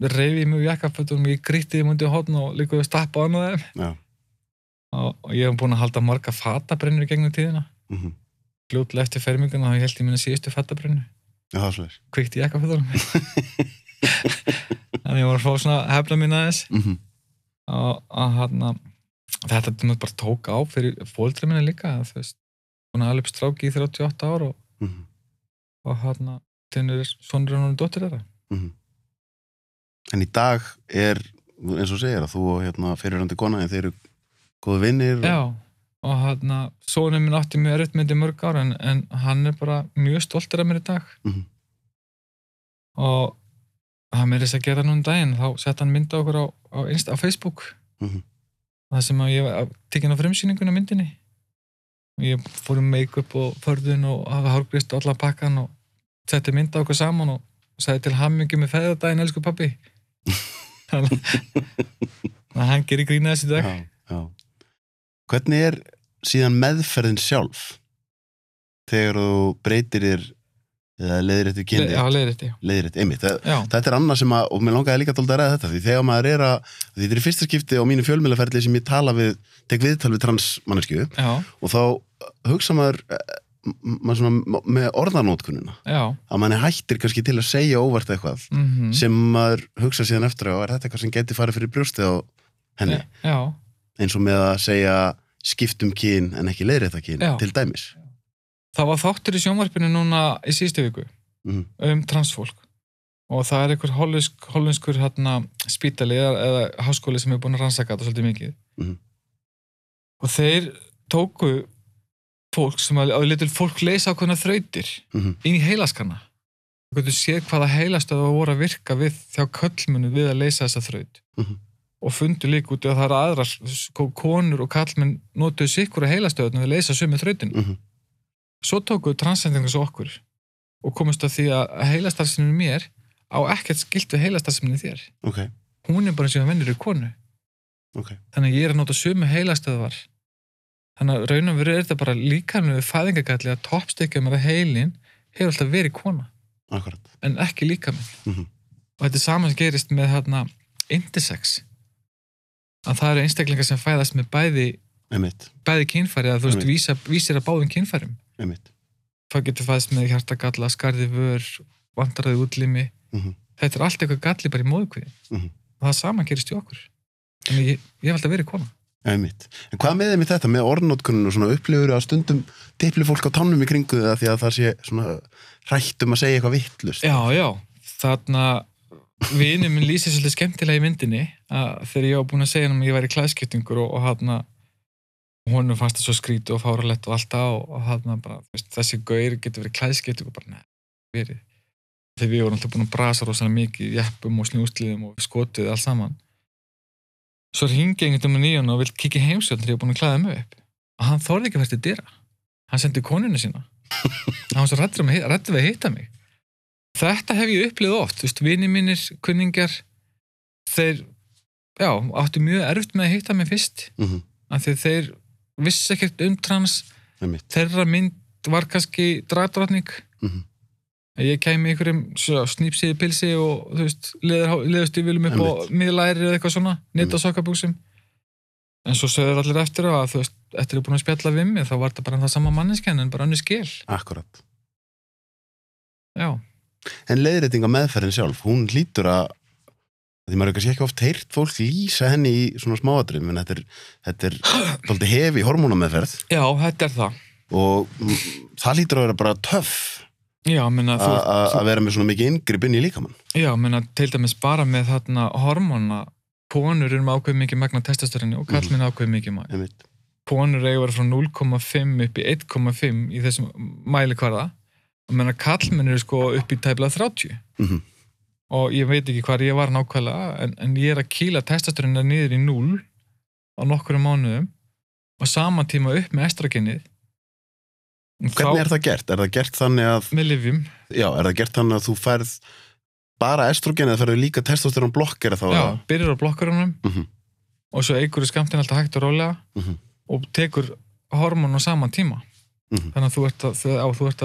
reyfi úr jakkafötum ég grýtti þeim undir hodn og líka við stappa á hann og þeim og, ég hef búin að halda marga fatabrennur gegnum tíðina. Mhm, fljótlega eftir ferminguna þá held ég minna síðustu fatabrennu kvikti í jakkafötunum. Þannig ég var að fá svona hefla mín aðeins. Mhm, og, og hann þetta er bara tók á fyrir fóldra minna líka þú veist, hún er alveg stráki í 38 ár og, mhm, og hann þennur sonur hann og dóttir þeirra? Mhm. En í dag er eins og segir að þú og hérna fyrirhandi kona en þeir eru góðu vinnir og- já, og hann sonur minn átti mjög erfitt með þetta mörg ár en, en hann er bara mjög stoltur af mér í dag. Mhm. og hann er þess að gera núna um daginn þá sett hann mynda okkur á, á, á Facebook. Mhm. það sem að ég var tekinn á fremsýningun á myndinni ég fór um make-up og förðun og hafa hárgrist og allan pakkan og setti mynda okkur saman og sagði til hammingi með feðardaginn, elsku pappi þannig að hann gerir grína þessi dag. Já, já. hvernig er síðan meðferðin sjálf? Þegar þú breytir þér eða leiðir eftir Le, kynni já, leiðir eftir, einmitt, þetta er annað sem að, og mér langaði líka dálítið að ræða þetta því þegar maður er að, þetta er í fyrsta skipti á mínu fjölmjölaferli sem ég tala við tek viðtal við transmannesku já, og þá hugsa maður eh, maður svona með orðanótkununa já. Að manni hættir kannski til að segja óvart eitthvað mm sem maður hugsa síðan eftir á er þetta eitthvað sem geti farið fyrir brjóstið á henni? Já, eins og með að segja skiptum kyn en ekki leiðrétta kyn Já. til dæmis það var þáttur í sjónvarpinu núna í síðustu viku mm. um transfólk og það er einhver hollensk, hollenskur hérna, spítali eða, háskóli sem er búin að rannsaka þetta svolítið mikið Mhm. og þeir tóku fólk sem að, að litur fólk leysa ákveðna þrautir Mhm. inn í heilaskanna þú getur séð hvaða heilastöðu voru að virka við þjá köllmennu við að leysa þessa þraut Mhm. og fundu líka út í að það eru aðrar konur og kallmenn notuðu sikkur að heilastöðunum við leysa sömu þrautinu Mhm. Svo tókuðu transcendingus okkur og komist að því að heilastarfsefninu mér á ekkert skilt við heilastarfsefninu þér. Ok, hún er bara eins og hann vennir í konu. Ok. Þannig að ég er að nota sömu heilastöðvar. Þannig að raunum verið er þetta bara líkamlega við fæðingagalli að toppstekja með heilin hefur alltaf verið kona. Akkurat. En ekki líkaminn Mhm. og þetta er saman sem gerist með hérna intersex. Að það eru einstaklingar sem fæðast með bæði einmitt, bæði kynfæri að þú veist vísir að báðum kynfærum einmitt. Það getur fæðst með hjartagalla, skarði vör vandaraði útlimi. Mhm. þetta er allt eitthvað galli bara í móðukviði Mhm. og það saman gerist í okkur. Þannig ég, ég hef alltaf verið kona. Einmitt, en hvað með þeim í þetta með orðnótkuninu og svona upplifur að stundum tippli fólk á tannum í kringu það því að það sé svona hrætt um að segja eitthvað vittlust já, já, þarna vinur minn lýsir svolítið skemmtilega í myndinni að þegar ég var búin að segja hann að ég væri klæðskiptingur og, og hann honum fannst það svo skrítu og fáralett og allt á og hann bara, veist, þessi gaur getur verið klæðskiptingur og bara, neð, verið þegar við vorum alltaf búin að brasa rosalega mikið í jeppum og snjúsliðum og skotuð allt saman. Svo ringi einhvern veginn í hann og vill kikið heimsöld þegar ég var búin að klæða mig upp. Og hann þorði ekki að verða til dyra. Hann sendi konuna sína. Hann var svo rættur um, við að hitta mig. Þetta hef ég upplifð oft þú veist, vini mínir, kunningar. Þeir, já, áttu mjög erfitt með að hitta mig fyrst. Mhm. af því þeir vissi ekkert um trans. Þeirra mynd var kannski dragdrottning. Mhm. að ég kæmi einhverjum snýpsiði pilsi og þú veist, leðustífilum upp á miðlæri eða eitthvað svona, nýtt á sokkabúksum en svo sögur allir eftir að þú veist, eftir að búin að spjalla við mig þá var þetta bara það sama manneskjan en bara annir skil. Akkurat. já, En leiðrétting á meðferðin sjálf, hún lítur að því maður kannski ekki oft heyrt fólk lýsa henni í svona smáatrið, menn þetta er, þetta er dálítið hefi hormónameðferð. Já, þetta er það. Og mm, það lítur að vera bara töff að vera með svona mikið inngrip inn í líkamann. já, menna, til dæmis bara með þarna hormóna. Konur eru með ákveð mikið magna testosterini og kallminn ákveð mikið magna að vera frá 0,5 upp í 1,5 í þessum mæli hverða og menna kallmenn eru sko upp í tæplega 30 Mhm. Og ég veit ekki hvað ég var nákvæmlega en, en ég er að kýla testasturinn niður í 0 á nokkrum mánuðum og saman tíma upp með estragenið Hvernig er það gert? Er það gert þannig að, með livjum já, er það gert þannig að þú færð bara estrogen eða færðu líka testosterón blokkera þá? já, byrjar á blokkarunum Mhm. og svo eigur í skamtin alltaf hægt og rólega Mhm. og tekur hormón á sama tíma Mhm. þannig að þú ert að,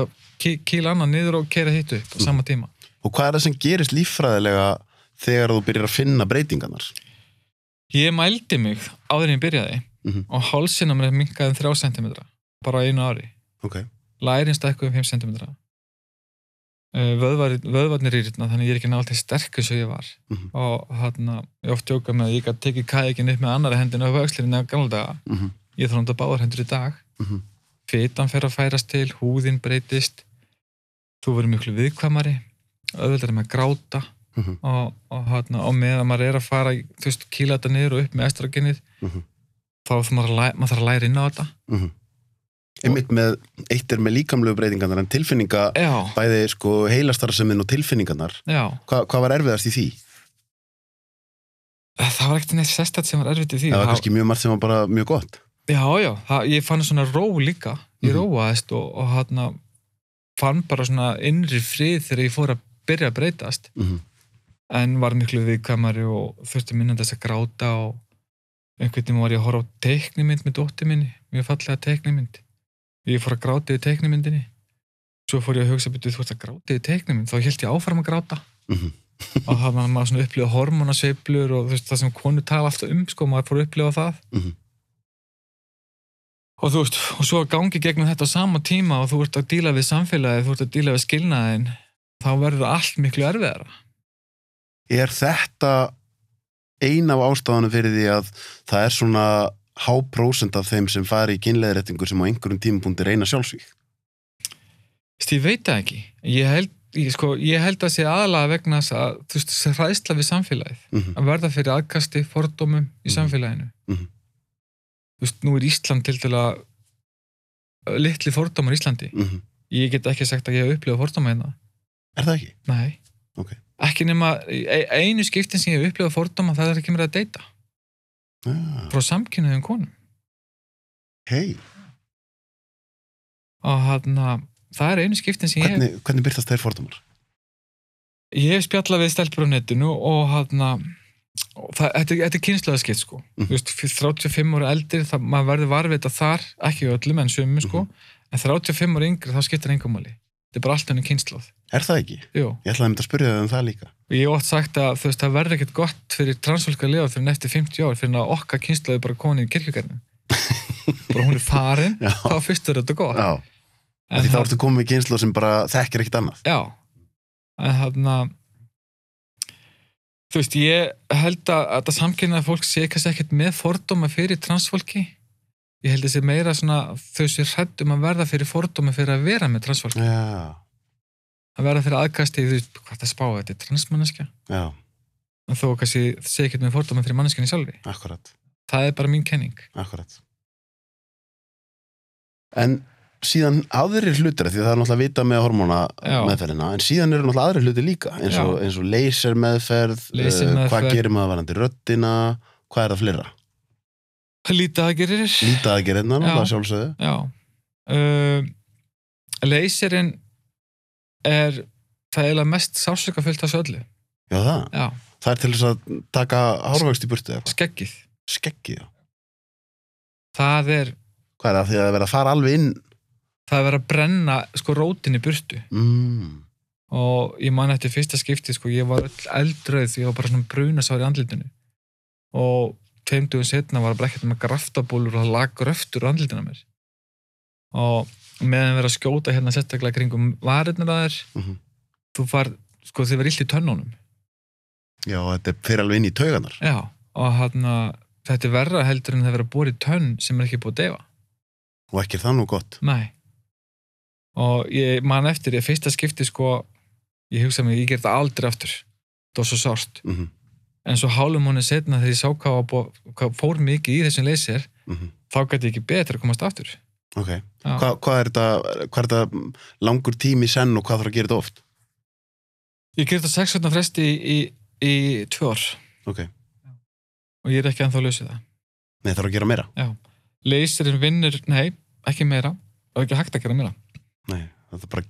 að ký- kýla annað niður og kera hitt upp á sama tíma Og hvað er það sem gerist líffræðilega þegar þú byrjar að finna breytingarnar? Ég mældi mig áður en ég byrjaði Mhm. og hálsinn á mér minkaði um 3 cm bara á einu ári. Ok. Lærin stækkuði um 5 cm. Vöðvar, vöðvarnir rýrna þannig ég er ekki náttúrulega sterkur sem ég var Mhm. og hann ég oft jóka með að ég gæti tekið kajakin upp með annara hendina á vöxlirinn eða gamla daga. Mm Ég þarf náttúrulega báðar hendur í dag. Mhm. Fitan fer að færast til, húðin breytist, þú verður miklu viðkvæmari, auðvitað með að gráta Mhm. og, og, hana, og með að maður er að fara þú veist, kýla þetta niður og upp með estragenið Mhm. þá þarf maður, að maður þarf að læra inn á þetta -hmm. Einmitt með, eitt er með líkamlegu breytingarnar en tilfinninga, já, bæði sko heilastarsemin og tilfinningarnar. Hva, hvað var erfiðast í því? það var ekkert neitt sérstætt sem var erfitt í því Það var kannski mjög margt sem var bara mjög gott. já, já, það, ég fann svona ró líka ég Mhm. róaðist og, og hann fann bara svona innri frið þegar ég fór að byrja að breytast Mm en var miklu viðkvæmari og þurfti minna þess að gráta og einhvern veginn var ég að horfa á teiknimynd með dóttir minni, mjög fallega teiknimynd. Ég fór að gráta í teiknimyndinni. Svo fór ég að hugsa betur þú ert að gráta í teiknimynd, þá held ég áfram að gráta. -hmm. og það var maður svona upplifa hormonasveiflur og veist, það sem konu tala alltaf um sko, maður fór að upplifa það. Mhm. og þú veist, og svo gangi gegnum þetta á sama tíma og þú ert að díla við samfélagið, þú ert að díla við skilnaðin þá verður allt miklu erfiðara Er þetta ein af ástafanum fyrir því að það er svona háprósent af þeim sem fari í kynleðréttingu sem á einhverjum tímapunkti reyna sjálfsvík? Ég veit það ekki ég held, ég, sko, ég held að sé aðalega vegna þess að þú veist, þessi hræðsla við samfélagið Mm -hmm. að verða fyrir aðkasti, fordómum í Mhm. samfélaginu Mhm. þú veist, nú er Ísland til dæla litli fordómar í Íslandi Mhm. ég get ekki sagt að ég hef upplifað fordóma hérna Er það ekki? nei, Ok. ekki nema e- einu skiptin sem ég hef upplifað fordóma það er ekki mér að deyta Ah, frá samkynniðum konum hei, og hann það er einu skiptin sem ég hef hvernig, hvernig byrtast þeir fordómar? ég hef spjallað við netinu og hann það, þetta, er- þetta er kynslaðaskipt sko Mhm. þú veist, fyrir 35 ára eldir það, maður verður varvita þar, ekki öllum en sömu sko, Mhm. en 35 ára yngri þá skiptir engamáli, þetta er bara allt henni kynslað Er það ekki? Jú, Ég ætlaði að mynda að spyrja þau um það líka. ég oft sagt að þú veist, það verður ekkert gott fyrir transfólk að lifa fyrir eftir 50 ár, fyrir að okkar kynslaði bara komin í kirkjugarnum bara hún er farin, þá fyrst er þetta gott. Já, en því þá það- ertu komið með kynslu sem bara þekkir ekkert annað. Já, en þarna þú veist, ég held að að þetta samkynnaða fólk sé kannski ekkert með fordóma fyrir transfólki ég held að sé meira svona þau sé hrætt um að verða fyrir fordóma fyrir að vera með transfólki, Já, að verða fyrir aðkasti þú veist, hvað það spáði, þetta er transmanneskja já, en þó kannski sé ekkert með fordóma fyrir manneskjani sjálfi akkurat, það er bara mín kenning akkurat. En síðan aðrir hlutir, því það er náttúrulega vita með hormóna Já. meðferðina, en síðan eru náttúrulega aðrir hlutir líka, eins og, eins og laser meðferð, Lasermeðferð. hvað gerir maður varandi röddina, hvað er það fleira? Lítið að gerir Lítið að gera hérna, Já. náttúrulega sjálfsögðu. Já uh, Leyserinn er það er mest sásöka fullt af þessu öllu Já, það. já, Það er til þess að taka hárvöxt í burtu skeggið Skeggið, já. það er, Hvað er það? Því að það er verið að fara alveg inn. það er verið að brenna sko rótin í burtu Mm. og ég man eftir fyrsta skipti sko, ég var öll eldröð því ég var bara svona brunasár í andlitinu og tveim dugum setna var að brekkja með graftabólur og lag gröftur á andlitinu á mér og meðan verið að skjóta hérna sérstaklega kringum varirnar að þér Mhm. þú far, sko þið var illt í tönnunum Já, þetta fyrir alveg inn í tauganar. já, og hann þetta er verra heldur en það verið að bóra í tönn sem er ekki búið að defa Og ekki það nú gott. Nei. Og ég man eftir, ég fyrsta skipti sko, ég hugsa mig, ég ger þetta aldrei aftur. Það var svo sárt. Mm En svo hálfum mánu setna þegar ég sá hvað, hvað fór mikið í þessum leysir, þá gæti ég ekki betra að komast aftur. Ok. Já. Hva, hvað, er þetta, hvað er þetta langur tími senn og hvað þarf að gera þetta oft? Ég ger þetta sex veitna fresti í, í, í tvö ár Ok. og ég er ekki ennþá lausið það. Nei, þarf að gera meira. Já. Leysirinn vinnur, nei, ekki meira, og ekki hægt að gera meira. Nei, bara...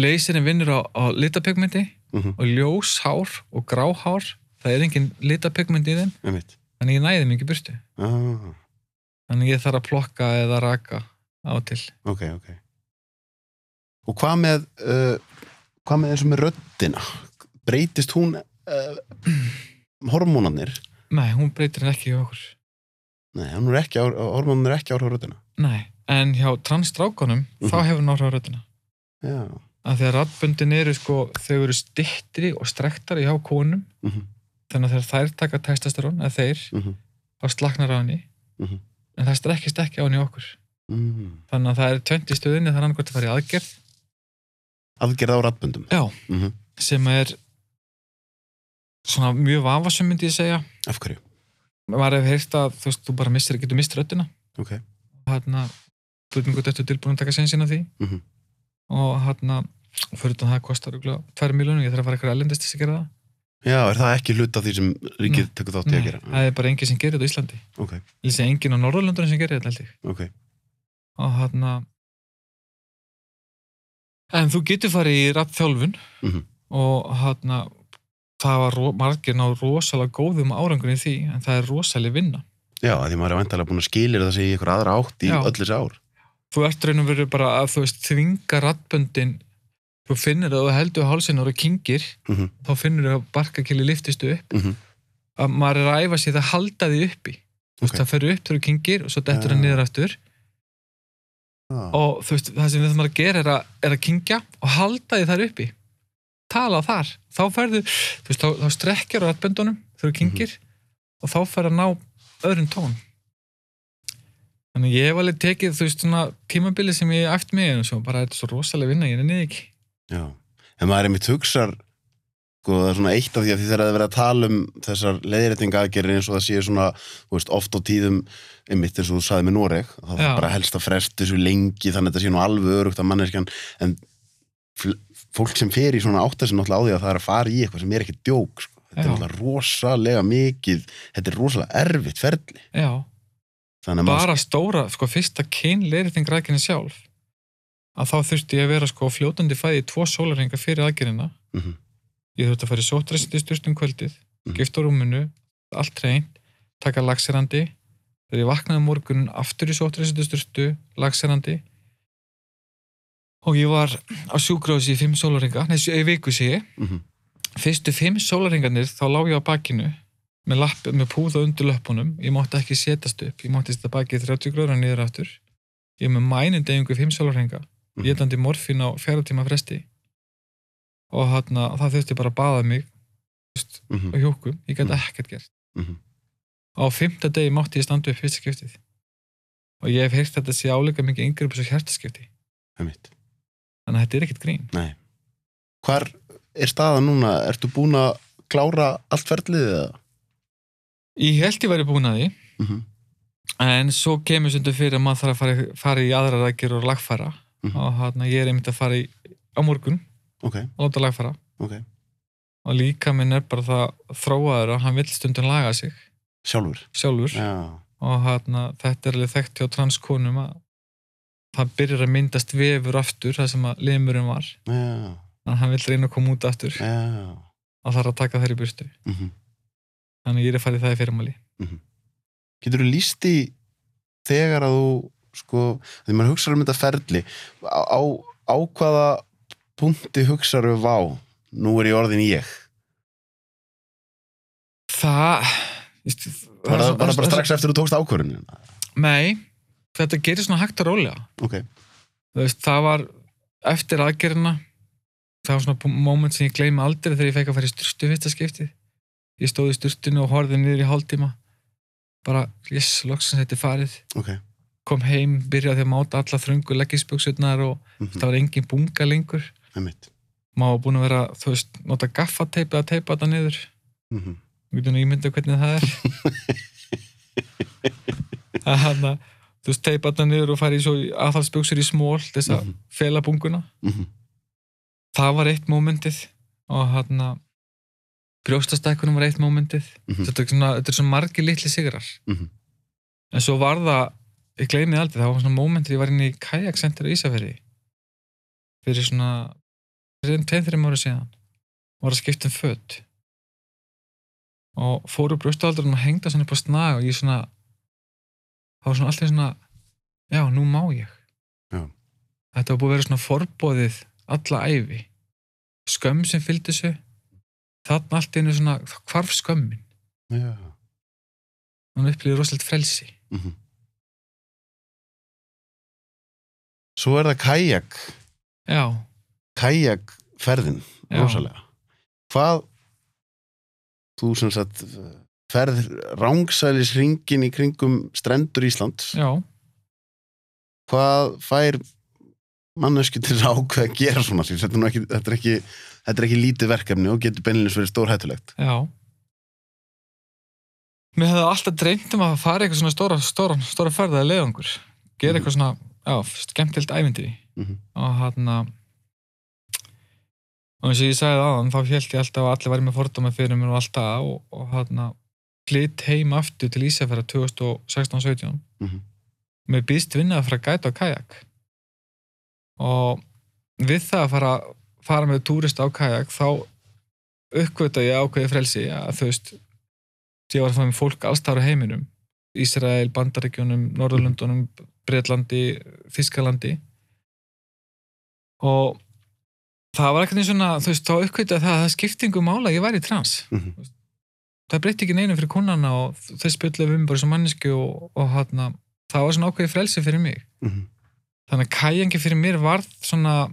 Leysirinn vinnur á, á litapigmenti Mm og ljóshár og gráhár. Það er engin litapigmenti í þeim, Einmitt. þannig ég næði mikið burtu. Ah, Þannig ég þarf að plokka eða raka á til. ok, ok. Og hvað með, uh, hvað með eins og með röddina? Breytist hún uh, hormónanir? Nei, hún breytir ekki í okkur. Nei, hún er ekki, á- hormónanir er ekki áhrif á röddina. Nei, en hjá transstrákonum Mhm. þá hefur hún áhrif á röddina. Já. Að því að rattböndin eru sko, þau eru stittri og strektari hjá konum Mm þannig að þegar þær taka testosterón eða þeir, -hmm. þá slaknar á henni Mhm. en það strekkist ekki á henni okkur. mm. Þannig að það er tvönd í stöðinni það er annað gott að fara í aðgerð Aðgerð á rattböndum. Já. Mm sem er svona mjög vafasum myndi ég segja. Af hverju? Maður hefur heyrt að þú veist, þú bara missir, getur mist röddina Ok. hérna, þú veit mjög gott eftir tilbúin að taka sensin á því Mhm. og hérna, fyrir utan það kostar örugglega 2 miljónir, ég þarf að fara eitthvað ellendist að gera það Já, er það ekki hluta því sem ríkið tekur þátt í Nei, að gera? það er bara enginn sem gerir þetta á Íslandi Ok, ég sé enginn á Norðurlundunum sem gerir þetta held ég ok. og hérna en þú getur farið í rappþjálfun Mhm. og hérna það var margir ná rosalega góðum árangur í því, en það er rosalega vinna Já, að því maður er vantalega búin að skilir það sig í ykkur aðra átt í Já. öll þessi ár. þú ert raun og verið bara að þú veist þvinga rattböndin þú finnir að þú heldur hálsinn og kingir Mhm. þá finnur þú að barkakili liftist upp. Mm að maður er að æfa sig það halda því uppi. Þú veist, það fer upp þegar þú kingir og svo dettur það Já. niður aftur. Og þú veist, það sem við þurfum að gera er að, er að kingja og halda því þar uppi. Tala þar, þá ferðu þú veist, þá, þá strekkjar á rattböndunum þegar þú kingir og þá fer að ná öðrum tón. Þannig ég hef alveg tekið þú veist svona tímabili sem ég æft mig bara þetta er svo rosalega vinna, ég er niður ekki Já, en maður er mitt hugsar sko, það er svona eitt af því að því þegar það er verið að tala um þessar leiðréttinga aðgerir eins og það sé svona, þú veist, oft á tíðum einmitt eins og þú saði með Noreg það er bara helst að fresta þessu lengi þannig að þetta sé nú alveg örugt að manneskjan en fólk sem fer í svona átt þessi náttúrulega á því að það er að fara í eitthvað sem er ekki djók, sko. þetta er Já. náttúrulega rosalega mikið, þetta er rosalega erfitt ferli, já, bara stóra sko fyrsta kynleiriting rækina sjálf að þá þurfti ég að vera sko fljótandi fæði í tvo sólarhinga fyrir aðgerina Mhm. ég þurfti að fara í sótræsindi sturtum kvöldið Mhm. skipta á rúminu, allt reynd taka laxerandi. Þegar ég vaknaði um morgunin aftur í sótræsindi sturtu laxerandi. Og ég var á sjúgrási í fimm sólarhinga, nei, í viku sé ég. Mhm. fyrstu fimm sólarhingarnir þá lá ég á bakinu með, lapp, með púða undir löpunum ég mátti ekki setjast upp, ég mátti setja bakið 30 gráður niður aftur. Ég með mænindegingu fimm sólarhinga Mhm. getandi morfín á fjara tíma fresti og þarna, það þurfti bara að baða mig þú veist, Mhm. á hjókum, ég gæti Mhm. ekkert gert Mhm. á fymta degi mátti ég standa upp fyrsta skiptið og ég hef heyrt þetta sé áleika mikið upp þessu hjartaskipti þannig að þetta er ekkert grín Nei. Hvar er staðan núna? Ertu búin að klára allt ferlið eða? ég held ég væri búin að því Mm En svo kemur stundu fyrir að maður þarf að fara, fara í aðra rækjur og lagfæra Mhm. og hérna ég er einmitt að fara í á morgun. Ok, og láta lagfæra ok. og líka minn er bara það þróaður að hann vill stundum laga sig. Sjálfur? sjálfur. Já. og hérna þetta er alveg þekkt hjá transkonum að það byrjar að myndast vefur aftur það sem að limurinn var. Já, þannig að hann vil reyna að koma út aftur. Já. og þarf að taka þær í burtu. Mm þannig að ég er að fara í það í fyrirmáli Getur þú líst í þegar að þú sko, því maður hugsaður um þetta ferli á, á, á hvaða punkti hugsaður vá nú er ég orðin ég það víst, bara, það- bara, það- bara strax eftir þú tókst ákvörðin nei, þetta gerir svona hægt og rólega. Ok, Þú veist, það var eftir aðgerina það var svona moment sem ég gleymi aldrei þegar ég fekk að fara í styrstu fyrsta skiptið. Ég stóð í styrstinu og horfði niður í hálftíma. Bara, yes, loksins þetta er farið. Ok kom heim, byrjaði að máta alla þröngu legginsbjöksurnar og mm það var engin bunga lengur -hmm. var búin að vera, þú veist, nota gaffateipi að teipa þetta niður Mm -hmm. við getum ímyndað hvernig það er að hann að þú veist, teipa þetta niður og fara í svo aðhalsbjöksur í smól þess að Mhm. fela bunguna það var eitt mómentið og hann að brjóstastækunum var eitt mómentið Mhm. þetta er svona, er margir litli sigrar Mhm. en svo var það ég gleymið aldrei, það var svona mómentið ég var inn í kajaksentur á Ísafirði. Fyrir svona fyrir enn tveið þreim ára síðan. Var að skipta um fött og fóru brjóstahaldurinn og hengda svona upp á snag og ég svona það var svona alltaf svona já, nú má ég. Já. þetta var búið að vera svona forbóðið alla æfi skömm sem fylgdi þessu. Þarna allt einu svona hvarf skömmin. Já. Hann upplýði rosalegt frelsi. Mm svo er það kajak. Já, kajakferðin Já. rosalega. Hvað þú sem sagt ferð rángsælis ringin í kringum strendur Íslands. Já. Hvað fær mannesku til að ákveða að gera svona? Því þetta er, ekki, þetta, er ekki, þetta er ekki lítið verkefni og getur beinleins verið stórhættulegt. Já. Mér hefði alltaf dreymt um að fara eitthvað svona stóra, stóra, stóra ferða eða leiðangur. Gera eitthvað svona, já, skemmtilt ævindri. Mhm. Og hann að, og eins og ég sagði aðan, þá held ég alltaf að allir væri með fordóma fyrir mér og allt það og, og hann að flytt heim aftur til Ísafjara 2016-17 Mhm. með býst vinnaði frá gæta á kajak. Og við það að fara, fara með túrist á kajak þá uppkvöta ég ákveði frelsi að þú veist ég var að fá með fólk allstára heiminum Ísrael, Bandaríkjónum, Norðurlundunum Breitlandi, Þískalandi og það var ekkert svona, þú veist, þá uppkvöta það að það skiptingu mála að ég væri trans Mhm. það breytti ekki neinu fyrir kunnana og þau spilluðu um bara sem mannesku og, og hana, það var svona ákveði frelsi fyrir mig Mhm. þannig að kæjangi fyrir mér var svona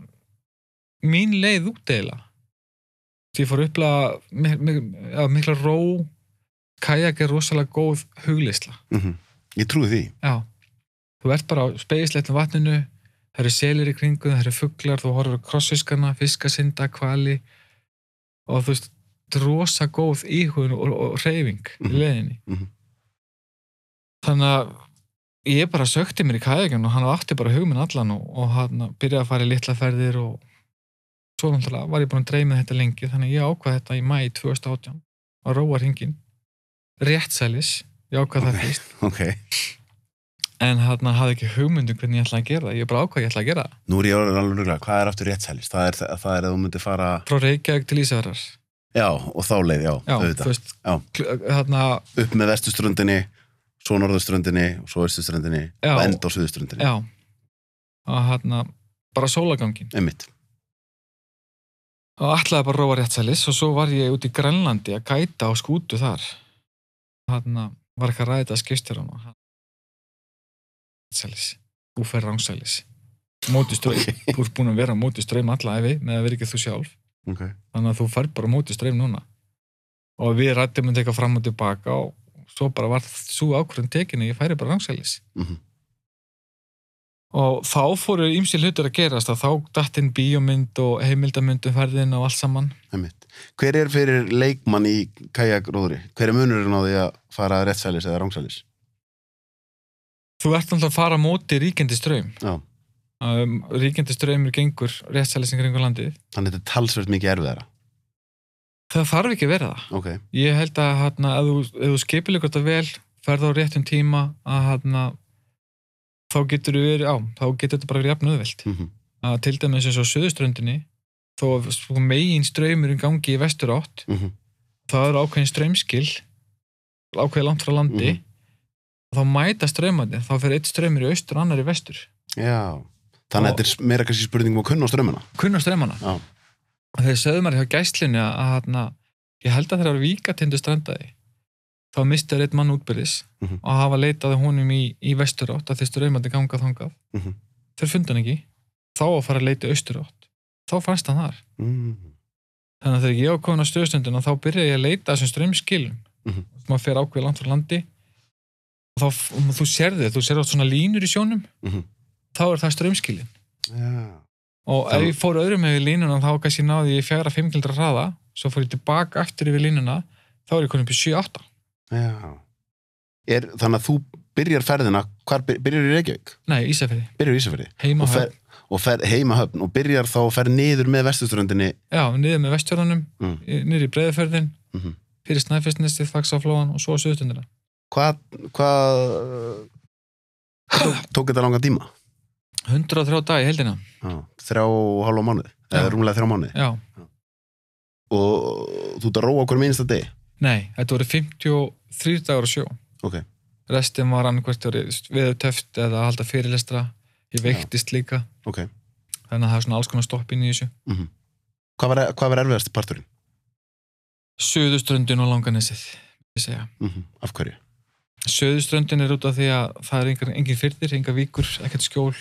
mín leið út eila því ég fór upplega mikla ró kajak er rosalega góð hugleysla Mhm. ég trúi því já, þú ert bara á spegisleitum vatninu það eru selir í kringu, það eru fuglar þú horfur á krossfiskana, fiskasinda, kvali og þú veist þetta er rosa góð íhugun og, og, reyfing í Mhm. leiðinni Mhm. þannig að ég bara sökti mér í kajakinn og hann átti bara hugminn allan og, og hann byrjaði að fara í litla ferðir og svo náttúrulega var ég búin að dreyma þetta lengi þannig að ég ákvað þetta í mæ 2018 að róa hringin réttsælis, ég ákvað það Ok. fyrst. ok, en hann hafði ekki hugmyndu hvernig ég ætlaði að gera það. Ég bara ákvað að ég ætlaði að gera það. Nú er ég orðin alveg ruglega hvað er aftur réttsælis? það er, það er að þú myndir fara frá Reykjavík til Ísafjörðar já, og þá leið, já, já, þú veist Já. hann upp með vestuströndinni svo norðuströndinni og svo östuströndinni og enda á suðuströndinni já. Og hann bara sólagangin einmitt, og ætlaði bara að róa réttsælis og svo var ég út í Grænlandi að gæta á skútu þar hann var ekki að ræða þetta skipstur hann og hann réttsælis, þú fer rángsælis móti ströym, þú ert búin að vera móti ströym alla æfi með að vera ekki þú sjálf. Ok. Þannig að þú fer bara móti ströym núna. Og við rættum að teka fram og tilbaka og svo bara var svo ákvörðin tekinni, ég færi bara rángsælis Mhm. Og þá fóru ýmsi hlutur að gerast að þá datt inn bíómynd og heimildamynd um ferðin og allt saman Einmitt. Hver er fyrir leikmann í kajakróðri? Hver er munurinn á því að fara réttsælis eða rángsælis? Þú ert alltaf að fara móti ríkjandi ströym. Já. Um, ríkjandi ströymur gengur réttsælising kringu landið. Þannig þetta er talsvert mikið erfiðara. Það þarf ekki að vera það. Ok. Ég held að hérna, ef þú, ef þú skipilegur þetta vel, ferð á réttum tíma að hérna, þá getur við verið á, þá getur þetta bara verið jafn auðvelt mm -hmm. að til dæmis eins og söðuströndinni þó að sko, megin ströymurinn gangi í vestur átt Mm -hmm. það eru ákveðin ströymskil ákveðin langt frá landi Mhm. og þá mæta ströymandi þá fyrir eitt ströymur í austur og annar í vestur Já, þannig að Og- þetta er meira kannski spurningum að kunna á strömmuna kunna ströymana Já, og þeir sögðu mér hjá gæslinni að, að hana, ég held að þeir eru víka tindu strandaði þá misti þeir eitt mann útbyrðis Mhm. og hafa leitað honum í, í vestur átt að þeir ströymandi gangað þangað. Mhm. þeir fundu hann ekki. Þá að fara að leita í austur átt þá fannst hann þar. Mm. þannig að þegar ég komin á stöðstundina þá byrjaði ég að leita þessum strömmskilum Mhm. maður fer ákveð langt frá landi. Og þá, og þú sérði, þú sérði svona línur í sjónum. Mhm. þá er það strömmskilin Já, og ef ég fór öðrum með línuna þá kannski náði ég fjara 5 kildra hraða. Svo fór ég tilbaka aftur yfir línuna þá er ég komin upp í 7-8 já er, Þannig að þú byrjar ferðina hvar byr- byrjar í Reykjavík? nei, Ísafirði, Byrjar í Ísafirði? Heima og, fer, og fer heima höfn og byrjar þá að fer niður með vestuströndinni já, niður með vestjörðunum Mm. niður í breiðferðin Mhm. fyrir snæfistnestið, fagsaflóan og svo á söðstundina Hvað hvað tók, tók þetta langa tíma? 103 dag í heldina Já, þrjá og hálfa mánuð eða rúmlega þrjá mánuð já, og þú ert að róa okkur minnsta degi nei, þetta voru 53 dagar á sjó. Ok, restin var annarkvært viður töft eða að halda fyrirlestra. Ég veiktist líka. Ok. Þannig að það er svona alls konar stopp inn í þessu. Mm hvað var, var erfiðast parturinn? Suðuströndin og Langanessið ég segja. Mm af hverju? Suðuströndin er út af því að það er engin, engin fyrðir, enga víkur, ekkert skjól.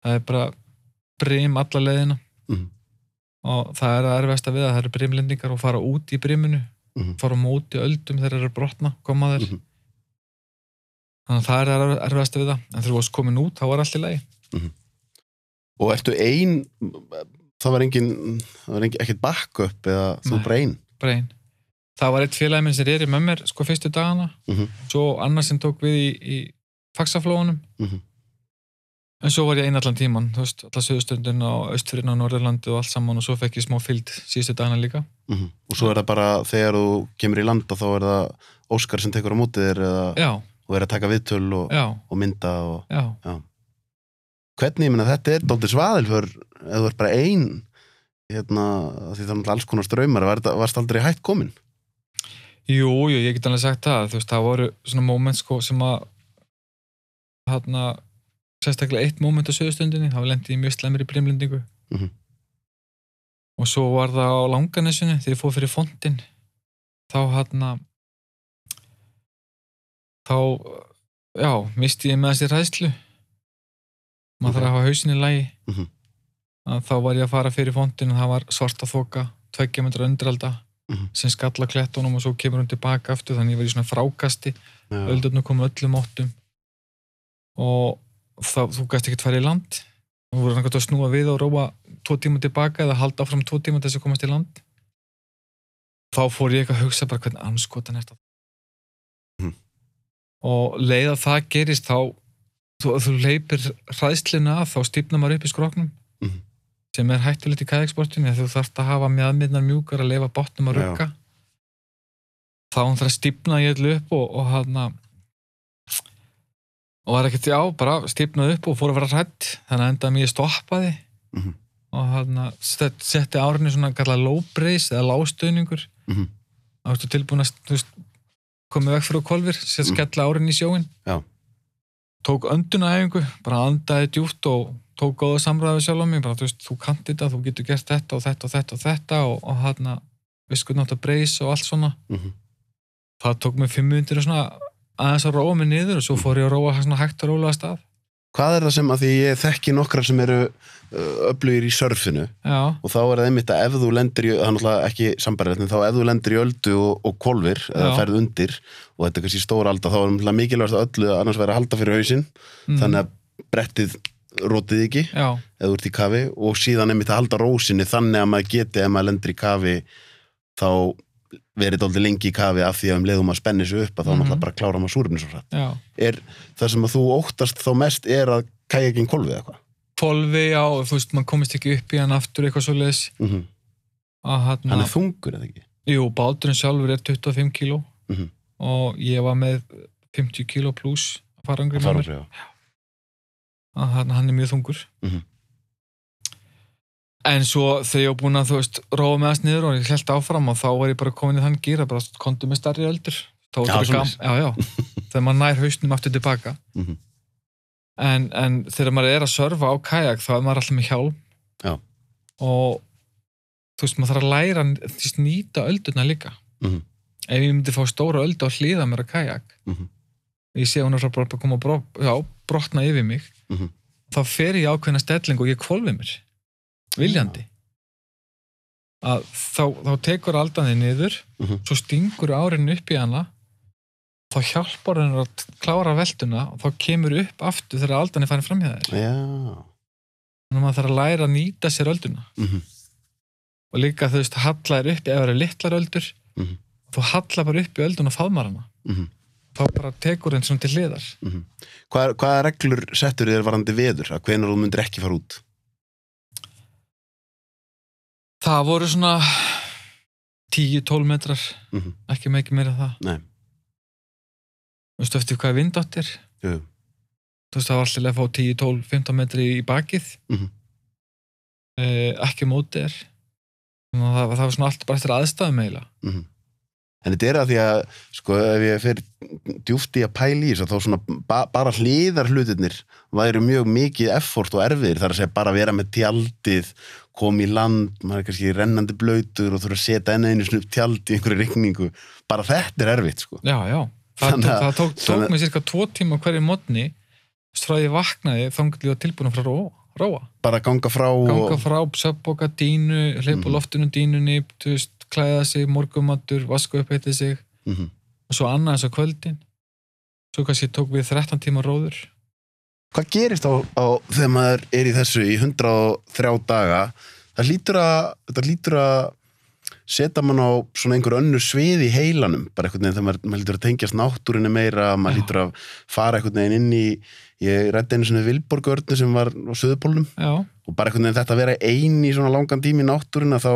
Það er bara brim alla leiðina. Mhm. og það er að erfiðasta við að það eru brimlendingar og fara út í briminu Mhm. fara á móti öldum þegar þeir eru brotna koma þeir, Mhm. þannig að það er að erfiðasta við það en þegar þú varst komin út þá var allt í lagi og ertu ein það var engin, það var engin ekkert backup eða þú Nei. ein bara einn það var eitt félagi minn sem er í með mér sko fyrstu dagana Mhm. svo annar sem tók við í, í faksaflóunum Mhm. En svo var ég einn allan tíman þú veist, alla söðustundin og austfyrin og norðurlandi og allt saman og svo fekk ég smá fylgd síðustu dagana líka. Mhm. og svo er það bara þegar þú kemur í land og þá er það Óskar sem tekur á mótið þér eða, já, og er að taka viðtöl og, já, og mynda og já. hvernig, ég meina þetta er dóldir svaðil fyrir ef þú ert bara ein hérna, því það er alls konar ströymar var, varst aldrei hætt komin jú, jú, ég get alveg sagt það þú veist, það voru svona moment sko sem að hérna sérstaklega eitt moment á söðustundinni þá lendi ég mjög slemur í brimlendingu Mhm. og svo var það á langanessinu þegar ég fóð fyrir fondin þá hérna þá já, misti ég með þessi ræðslu maður Ok. þarf að hafa hausin í lagi Mhm. að þá var ég að fara fyrir fondin og það var svarta þoka, tveggja metra undiralda Mhm. sem skalla klettunum og svo kemur hún tilbaka aftur þannig ég var í svona frákasti Já. öldurnu komu öllum áttum og það, þú gæst ekki fara í land. Þú voru náttúrulega að snúa við og róa tvo tíma tilbaka eða halda áfram tvo tíma til þess að komast í land. Þá fór ég að hugsa bara hvernig anskotan er þetta Mhm. og leið að það gerist þá þú, þú leipir hræðslina að þá stífnar maður upp í skroknum Mhm. sem er hættulegt í kæðeksportinu þú þarft að hafa mjöðmiðnar mjúkar að leifa botnum að rugga. Þá hann þarf að stífna ég allu upp og, og hann og var ekkert, já, bara stífnaði upp og fór að vera hrætt þannig að endaði mér stoppaði Mhm. og hann setti árinu svona kallað low brace eða lágstöðningur Mhm. þá ertu tilbúin að veist, komið vekk fyrir kolvir sér Mhm. skella árinu í sjóin Já. tók öndunaæfingu bara andaði djúpt og tók góða samræði við sjálf á mig, bara þú veist, þú kannt þetta þú getur gert þetta og þetta og þetta og þetta og, og hann veist hvernig átt að brace og allt svona Mhm. það tók mig fimm minnir og svona aðeins að róa mig niður og svo fór ég að róa svona hægt að róla að stað. Hvað er það sem að því ég þekki nokkrar sem eru uh, öflugir í surfinu já, og þá er það einmitt að ef þú lendir í, það er náttúrulega ekki sambarlegt en þá ef þú lendir í öldu og, og kolvir eða ferð undir og þetta er kannski stóra alda þá er náttúrulega mikilvægt að öllu að annars væri að halda fyrir hausinn. Mm, þannig að brettið rótið ekki já, ef þú ert í kafi. Og síðan einmitt að halda rósinni þannig að maður geti ef maður lendir í kafi þá verið dálítið lengi í kafi af því að um leiðum að spenni sig upp að þá Mhm. náttúrulega bara klára maður súrefni svo já. Er það sem að þú óttast þá mest er að kæja ekki kolvið eitthvað? Tólfi, já, þú veist, mann komist ekki upp í hann aftur eitthvað svo leiðis mm -hmm. hann er þungur eða ekki? Jú, báturinn sjálfur er 25 kíló. Mhm. og ég var með 50 kíló pluss farangri með mér hann er mjög þungur. Mhm. En svo þegar ég var búin að þú veist róa með þess niður og ég held áfram og þá var ég bara komin í þann gýra bara kontu með starri öldur Já, svoleiðis. já, já, þegar maður nær hausnum aftur tilbaka Mhm. en, en þegar maður er að surfa á kajak þá er maður alltaf með hjálm Já. og þú veist, maður þarf að læra að nýta ölduna líka Mhm. ef ég myndi fá stóra öldu á hliða mér að kajak Mhm. ég sé hún er bara að koma að já, brotna yfir mig Mhm. þá fer ég ákveðna stelling og ég kvolfi mér viljandi að þá, þá tekur aldanði niður Mhm. svo stingur árin upp í hana þá hjálpar hennar að klára velduna og þá kemur upp aftur þegar aldanði farin fram hjá þér Já. þannig að maður þarf að læra að nýta sér ölduna Mhm. og líka þú veist, halla er upp ef það eru litlar öldur Mhm. þú halla bara upp í öldun og faðmar hana Mhm. þá bara tekur henn svona til hliðar Mhm. Hvað, hvaða reglur settur þér varandi veður? Að hvenar þú myndir ekki fara út? Það voru svona 10-12 metrar Mhm. ekki mikið meira það Nei. þú veist eftir hvað vindátt er Jú. þú veist það var alltaf að fá 10-12-15 metri í bakið Mhm. eh, ekki móti er Þannig að það, það var svona allt bara eftir aðstæðum eiginlega Mhm. En þetta er að því að, sko, ef ég fer djúft í að pæla í þessu, þá svona ba bara hliðar hlutirnir væri mjög mikið effort og erfiðir. Það er að segja bara vera með tjaldið, koma í land, maður er kannski rennandi blöytur og þurfa að setja enn einu snupp tjald í einhverju rigningu. Bara þetta er erfitt, sko. já, já, það, Þannig tók, að- það tók, tók mig cirka tvo tíma hverju mótni stráði vaknaði þá ég var tilbúin að fara að róa. Bara ganga frá ganga og... frá, söpboka, dínu hleypa mm. loftinu dínunni klæða sig, morgumattur, vaska upp eittir sig Mhm. og svo annað þess að kvöldin svo kannski tók við 13 tíma róður Hvað gerist á, á þegar maður er í þessu í 103 daga? Það lítur að, þetta lítur að setja mann á svona einhver önnur svið í heilanum, bara einhvern veginn þegar maður, maður lítur að tengjast náttúrinni meira, maður Já. lítur að fara einhvern veginn inn í, ég rætti einu svona Vilborgörnu sem var á Suðupólnum já, og bara einhvern veginn þetta að vera ein í svona langan tími í náttúrina þá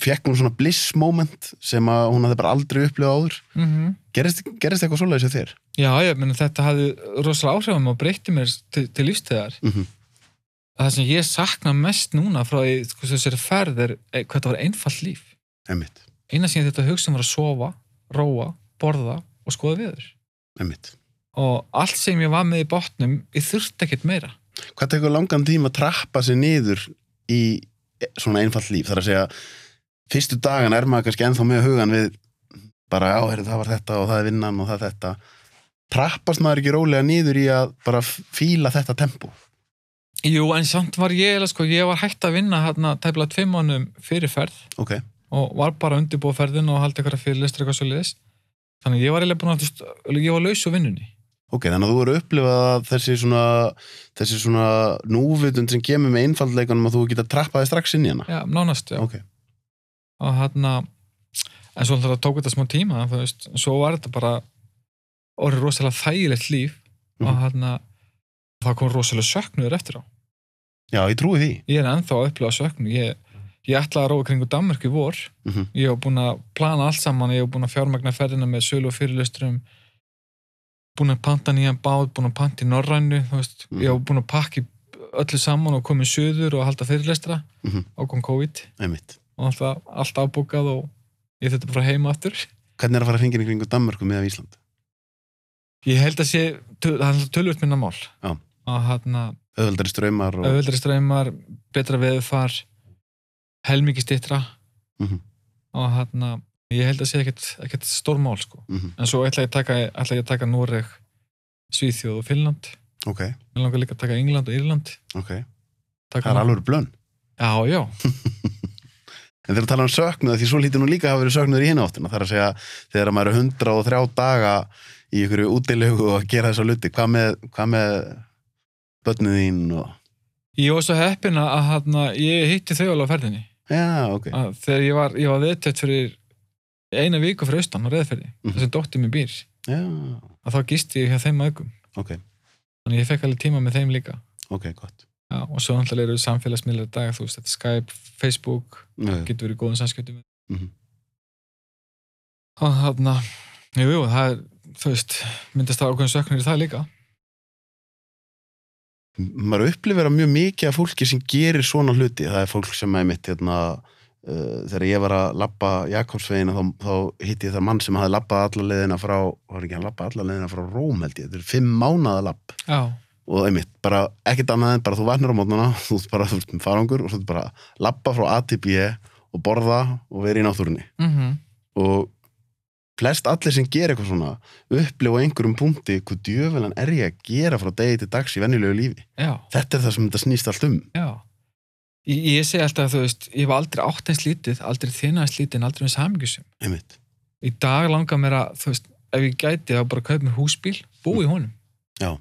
fekk hún svona bliss moment sem að hún hafði bara aldrei upplifað áður. mm Gerist, gerist eitthvað svoleiðis hjá þér? já, ég meni þetta hafði rosalega áhrifum og breytti mér til, til lífstíðar Mm það sem ég sakna mest núna frá því sko, þessari ferð er eh, hvað þetta var einfalt líf Emmitt, eina sem ég þetta hugsa um var að sofa, róa borða og skoða viður emmitt. og allt sem ég var með í botnum ég þurfti ekkert meira Hvað tekur langan tíma að trappa sig niður í svona einfalt líf? Það er að segja, fyrstu dagan er maður kannski ennþá með hugan við bara, já, heyrðu, það var þetta og það er vinnan og það er þetta. Trappast maður ekki rólega niður í að bara fíla þetta tempo? Jú, en samt var ég, sko, ég var hægt að vinna hérna tæplega tveim mánum fyrir ferð Ok, og var bara undirbúið ferðin og haldi eitthvað fyrir listur eitthvað svo liðis. Þannig ég var eiginlega búin að, ég var laus úr vinnunni. ok, þannig að þú eru upplifað að þessi svona, þessi svona núvitund sem kemur með einfaldleikunum að þú geta trappaði strax inn í hana. Já, nánast, já. Ok, Og hérna, en svo alltaf tók þetta smá tíma, þú veist, svo var þetta bara orðið rosalega þægilegt líf og Mhm. hérna, það kom rosalega söknuður eftir á. já, ég trúi því. Ég er ennþá að upplifa söknu. Ég, ég ætlaði að róa kringu Danmörk í vor Mm ég hef búin að plana allt saman ég hef búin að fjármagna ferðina með sölu og fyrirlusturum búin að panta nýjan bát, búin að panta í Norrænu Mhm. ég hef búin að pakka í öllu saman og komið söður og halda fyrirlustra Mhm. ákom COVID Emmitt. Og alltaf, allt afbúkað og ég þetta bara heima aftur Hvernig er að fara að hringja í kringu Danmörku með Ísland? ég held að sé, það er tölvöld minna mál að hérna Öðvöldari ströymar og... auðvöldri ströymar, betra veðufar helmikið stittra Mhm. og hérna ég held að sé ekkert, ekkert stór mál sko Mhm. En svo ætla ég að taka, ég taka Noreg, Svíþjóð og Finnland. Ok, Mér langar líka að taka England og Írland. ok. Taka Það er alveg blönn. Já, já. En þegar að tala um söknuð, því svo lítur nú líka að hafa verið söknuður í hina áttina. Það er að segja, þegar maður er 103 daga í ykkur útilegu og að gera þessa luti, hvað með, hvað með börnið þín og... Ég var svo heppin að, að hérna, ég hitti þau alveg á ferðinni. Já, ok. Að þegar ég var, ég var viðtett fyrir eina viku fyrir austan á reðferði, Mhm. þar sem dóttir mér býr. Já, Að þá gisti ég hjá þeim aðgum. ok, Þannig ég fekk alveg tíma með þeim líka. ok, gott. Já, og svo náttúrulega eru samfélagsmiðlar í dag, þú veist, þetta er Skype, Facebook, Já, getur verið í góðum samskiptum. Mhm. Og þarna, jú, jú, það er, þú veist, myndast það ákveðin söknur í það líka. maður upplifir að mjög mikið af fólki sem gerir svona hluti, það er fólk sem er mitt hérna, uh, þegar ég var að labba Jakobsvegina þá, þá hitti ég það mann sem hafði labbað alla leiðina frá var ekki að labba alla leiðina frá Róm held ég, þetta er fimm mánaða labb já, og einmitt, bara ekkert annað en bara þú varnir á mótnana, þú ert bara farangur og svo ert bara labba frá A til B og borða og vera í náttúrunni. Mhm, og flest allir sem gera eitthvað svona upplifa einhverjum punkti hvað djöfelan er ég að gera frá degi til dags í venjulegu lífi. Já, þetta er það sem þetta snýst allt um. Já. Ég, ég segi alltaf að þú veist, ég hef aldrei átt eins lítið, aldrei þina eins lítið en aldrei eins hamingjusum. einmitt, Í dag langar mér að, þú veist, ef ég gæti þá bara kaup mér húsbíl, búi í honum. já,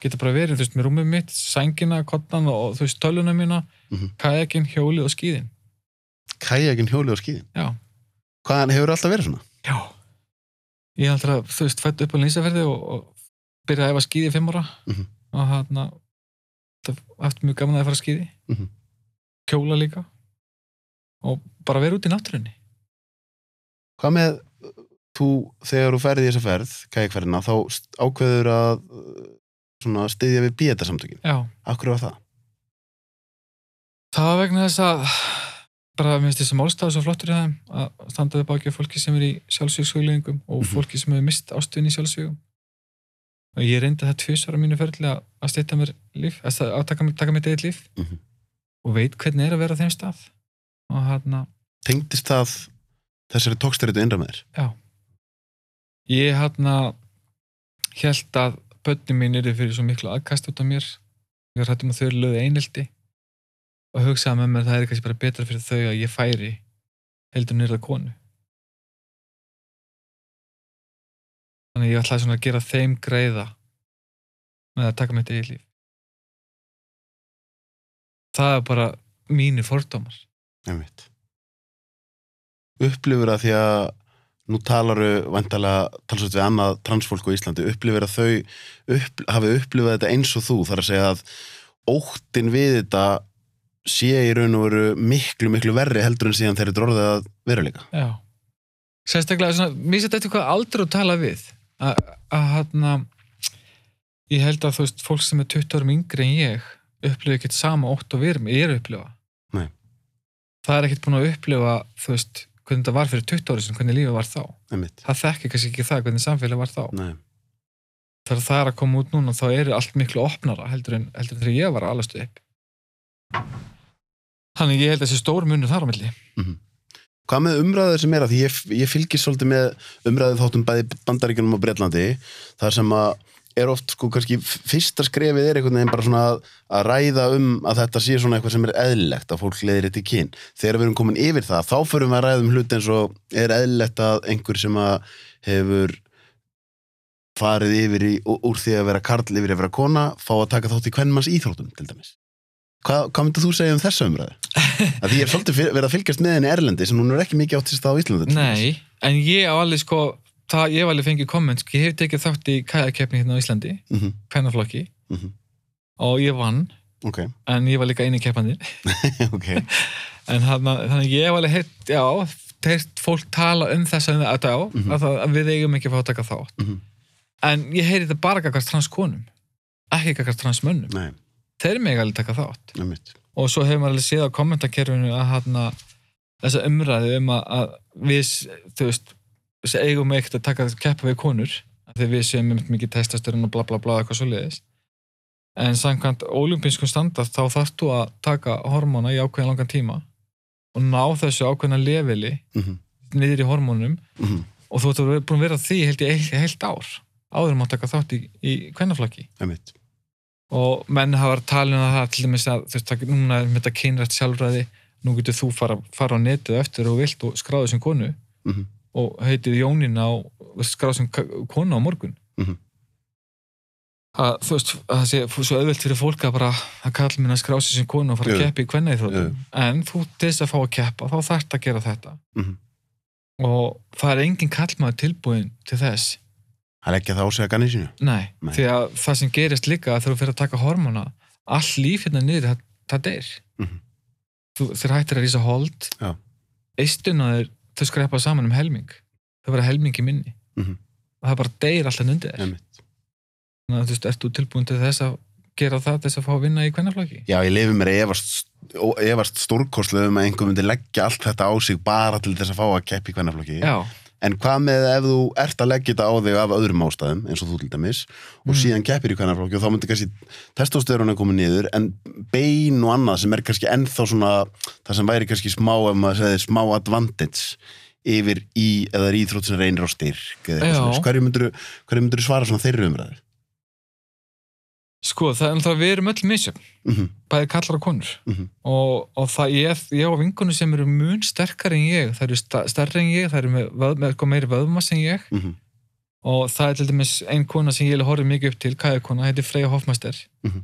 Geta bara verið, þú veist, með rúmið mitt, sængina, kottan og, þú veist, töluna mína, Mhm. kajakin, hjólið og skíðin. kæjakin hjóli og skíðin Já. hvaðan hefur alltaf verið svona? Já. Ég er alltaf, þú veist, fætt upp á lýsaferði og, og byrjaði að efa skíði í fimm ára Mhm. og hann eftir mjög gaman að fara að skíði. Mhm. Kjóla líka og bara vera út í náttúrunni. hvað með þú, þegar þú ferði í þessa ferð kæjakferðina, þá ákveður að svona styðja við bíeta samtökin Já. Akkur var það? Það var vegna þess að bara minnst þessi málstað svo flottur í þeim að standaði baki fólki sem er í sjálfsvíkshugleggingum og Mhm. fólki sem hefur mist ástöðin í sjálfsvíkum og ég reyndi það tvisvar á mínu ferli að að stýta mér líf að, að taka, taka mér degið líf Mhm. og veit hvernig er að vera þeim stað og hann Tengdist það þessari tókstæritu innra með þér? já ég hann held að börnin mín eru fyrir svo miklu aðkast út af mér. Ég var hættum að þau eru löðu einelti. Og hugsaði með mér að það er kannski bara betra fyrir þau að ég færi heldur nýrða konu. Þannig ég ætlaði svona að gera þeim greiða með að taka mitt eigið líf. Það er bara mínir fordómar. Einmitt. Upplifur að því að nú talaru vantalega talsvægt við annað transfólk á Íslandi upplifur að þau upp, hafi upplifað þetta eins og þú þar að segja að óttin við þetta sé í raun og veru miklu, miklu verri heldur en síðan þeir eru orðið að veruleika. Já. Sérstaklega svona, mér sér þetta hvað aldur að tala við að hann ég held að þú veist, fólk sem er 20 árum yngri en ég upplifa ekkert sama ótt og við ég er að upplifa Nei. það er ekkert búin að upplifa þú veist, hvernig þetta var fyrir 20 ári sem hvernig lífið var þá. Einmitt. það þekki kannski ekki það hvernig samfélag var þá. Nei. þegar það er að koma út núna þá er allt miklu opnara heldur en, heldur en þegar ég var að alastu upp. Þannig ég held að þessi stór munur þar á milli. Hvað með umræður sem er að því ég, ég fylgis svolítið með umræðu þáttum bæði bandaríkjunum og Bretlandi þar sem að er oft sko kannski fyrsta skrefið er einhvern veginn bara svona að, að ræða um að þetta sé svona eitthvað sem er eðlilegt að fólk leiðir þetta í kyn. Þegar við erum komin yfir það þá förum við að ræða um hluti eins og er eðlilegt að einhver sem að hefur farið yfir í, úr því að vera karl yfir að vera kona fá að taka þátt í hvernmanns íþróttum til dæmis. Hvað, hvað myndir þú segja um þessa umræðu? því ég er svolítið verið að fylgjast með henni Erlendi sem hún er ekki mikið átt í stað á Íslandi. Nei, en ég á alveg sko það, ég alveg fengið komment, ég hef tekið þátt í kajakefni hérna á Íslandi, Mhm, kvennaflokki. Mhm. og ég vann, Ok, en ég var líka eini keppandi. Ok. En þannig ég hef alveg heitt, já heirt fólk tala um þess að, að, að, Mhm. að, að við eigum ekki að fá að taka þátt. Mhm. en ég heyri þetta bara kakast transkonum ekki kakast transmönnum Nei, þeir mig alveg taka þátt. Nefnitt og svo hefur maður alveg séð á kommentakerfinu að hann þessa umræði um að, að við, þú veist þessi eigum ekkert að taka keppa við konur því við séum með mikið testasturinn og bla bla bla eitthvað svo leiðis en samkvæmt ólimpískum standard þá þarfst þú að taka hormóna í ákveðin langan tíma og ná þessu ákveðina leveli Mhm, niður í hormónum mhm, og þú ert að búin að vera að því held ég heilt, ár áður en maður taka þátt í, í kvennaflaki Nefnitt og menn hafa talið um það til dæmis að þú veist, það- núna er þetta kynrætt sjálfræði nú getur þú fara, fara á netið eftir og vilt og skráðu sem konu. Mhm. Og heitið Jónína og skráðu sem konu á morgun Mhm. að þú veist, að það sé svo auðvelt fyrir fólk að bara að kalla minna að skrá sig sem konu og fara að Jú. keppa í kvenna í en þú þess að fá að keppa þá þarft að gera þetta Mhm. og það er engin kallmaður tilbúin til þess Það er ekki að það ásega ganni sínu Nei, Nei. því að það sem gerist líka að þegar þú fyrir að taka hormóna all líf hérna niður, það, það deyr Mhm. þú, þeir hættir að rísa hold Já. Þau skrepa saman um helming. Þau vera helmingi minni. Mhm. og það bara deyr alltaf undir þér. Nefnitt þannig að þú veist, ert þú tilbúin til þess að gera það þess að fá að vinna í kvennaflokki? Já, ég lifi mér efast, efast stórkostlega um að einhver myndi leggja allt þetta á sig bara til þess að fá að keppi í kvennaflokki. Já, En hvað með ef þú ert að leggja þetta á þig af öðrum ástæðum, eins og þú til dæmis, og Mm. síðan keppir í kvennaflokki og þá myndi kannski testosterona koma niður, en bein og annað sem er kannski ennþá svona, það sem væri kannski smá, ef maður segir smá advantage yfir í, eða er íþrótt sem reynir á styrk, eða eitthvað svona. Hverju myndir, hverju myndir svara svona þeirri umræður? Sko, það er náttúrulega við erum öll misjöfn, Mm bæði kallar og konur. Mhm. og, og það ég, ég og vingunum sem eru mun sterkari en ég, það eru stærri en ég það eru með, með sko meiri vöðmass en ég. -hmm. og það er til dæmis ein kona sem ég horfði mikið upp til, kæðakona, heitir Freyja Hoffmeister Mhm.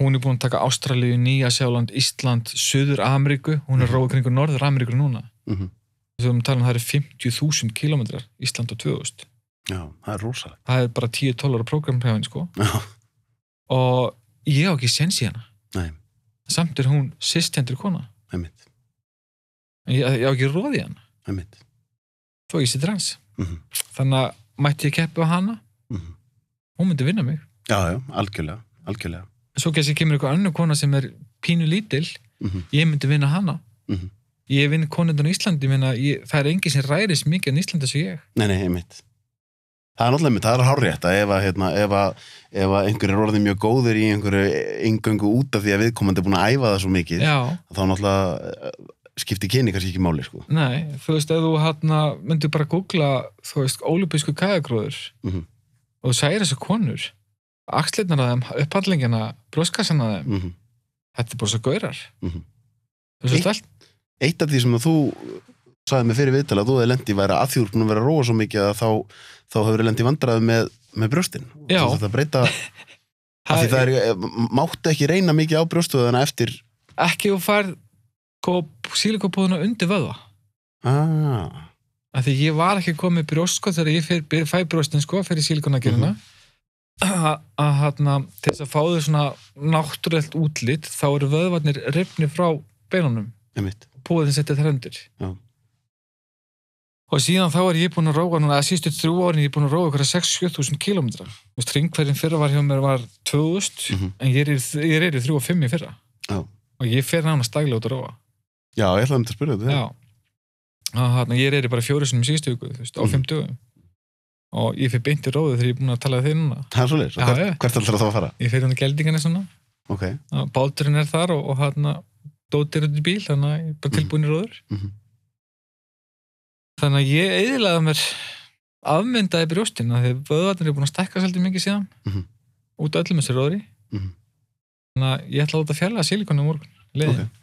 hún er búin að taka Ástralíu, Nýja Sjáland, Ísland Suður Ameríku, hún er Mhm. róið kringu Norður Ameríku núna. Mm við höfum talað um að það eru 50.000 kilometrar Ísland og 2000 Já, það er rosalegt. það er bara 10-12 ára program hjá henni sko. Já, og ég á ekki sens í hana. Nei, samt er hún sisthendur kona. En ég, ég á ekki róði hana. Þó ég sé trans. Mm þannig að mætti ég keppi á hana? -hmm. hún myndi vinna mig. Já, já, algjörlega, algjörlega. svo kannski kemur eitthvað annar kona sem er pínu lítil. Mm ég myndi vinna hana. Mhm. ég vinn konundan á Íslandi það er engin sem ræris mikið en Íslandi sem ég. Nei, nei, einmitt. Það er náttúrulega það er hárrétt að ef hérna, ef ef einhver er orðið mjög góður í einhverju yngöngu út af því að viðkomandi er búin að æfa það svo mikið, já, þá náttúrulega eh, skiptir kyni kannski ekki máli, sko. nei, þú veist ef þú hana, myndir bara googla þú veist, ólupísku kæðagróður Mhm. og þú særi þessu konur axlirnar að þeim, upphaldlingina brjóskassan að þeim, Mm þetta er bara svo gaurar Mhm. þú veist Eitt- Eitt af því sem að þú sagði mig fyrir viðtala að þú hefði lendi væri að þú er búin að róa svo mikið að þá, þá hefur lendi vandræði með, með brjóstin. Já. Þú þarft að breyta, af því það er, eh, máttu ekki reyna mikið á brjóstuðana eftir, ekki þú færð sílikopúðuna undir vöða ah, af því ég var ekki komið brjóst sko þegar ég fyr, fæ brjóstin sko fyrir sílikonagerina að að hérna til þess að fá þau svona náttúrelt útlit þá eru vöðvarnir rifni frá beinunum. Og púðin setja þær undir. Já. Og síðan þá er ég búin að róa núna, að sístu þrjú árin ég er búin að róa ykkur 6-7 þúsund kílómetra þú veist, ringferðin fyrra var hjá mér var 2000 Mhm. en ég er, í- ég er í 3 og 5 í fyrra Já. og ég fer nánast daglega út að róa Já, ég ætlaði um að spyrja þetta. Já. Og þarna, ég er bara fjóri sinum síðustu viku, á Mhm. fimm dögum. Og ég fyrir beint í róðu þegar ég er búin að tala þig núna. Það er svo leiðis. Já, Hvert, já. hvert ætlar það að fara? Ég fyrir hann í geldingarni svona, Ok. að báturinn er þar og, og hann dótir út í bíl, þannig að ég er bara Mhm. tilbúin í róður. Mhm. Þannig að ég eðilaði mér afmyndaði brjóstina þegar vöðvarnir er búin að stækka svolítið mikið síðan Mhm. út af öllum þessi róðri. Mhm. Þannig að ég ætla að láta fjalla silikonu á morgun. Leiðin. Ok.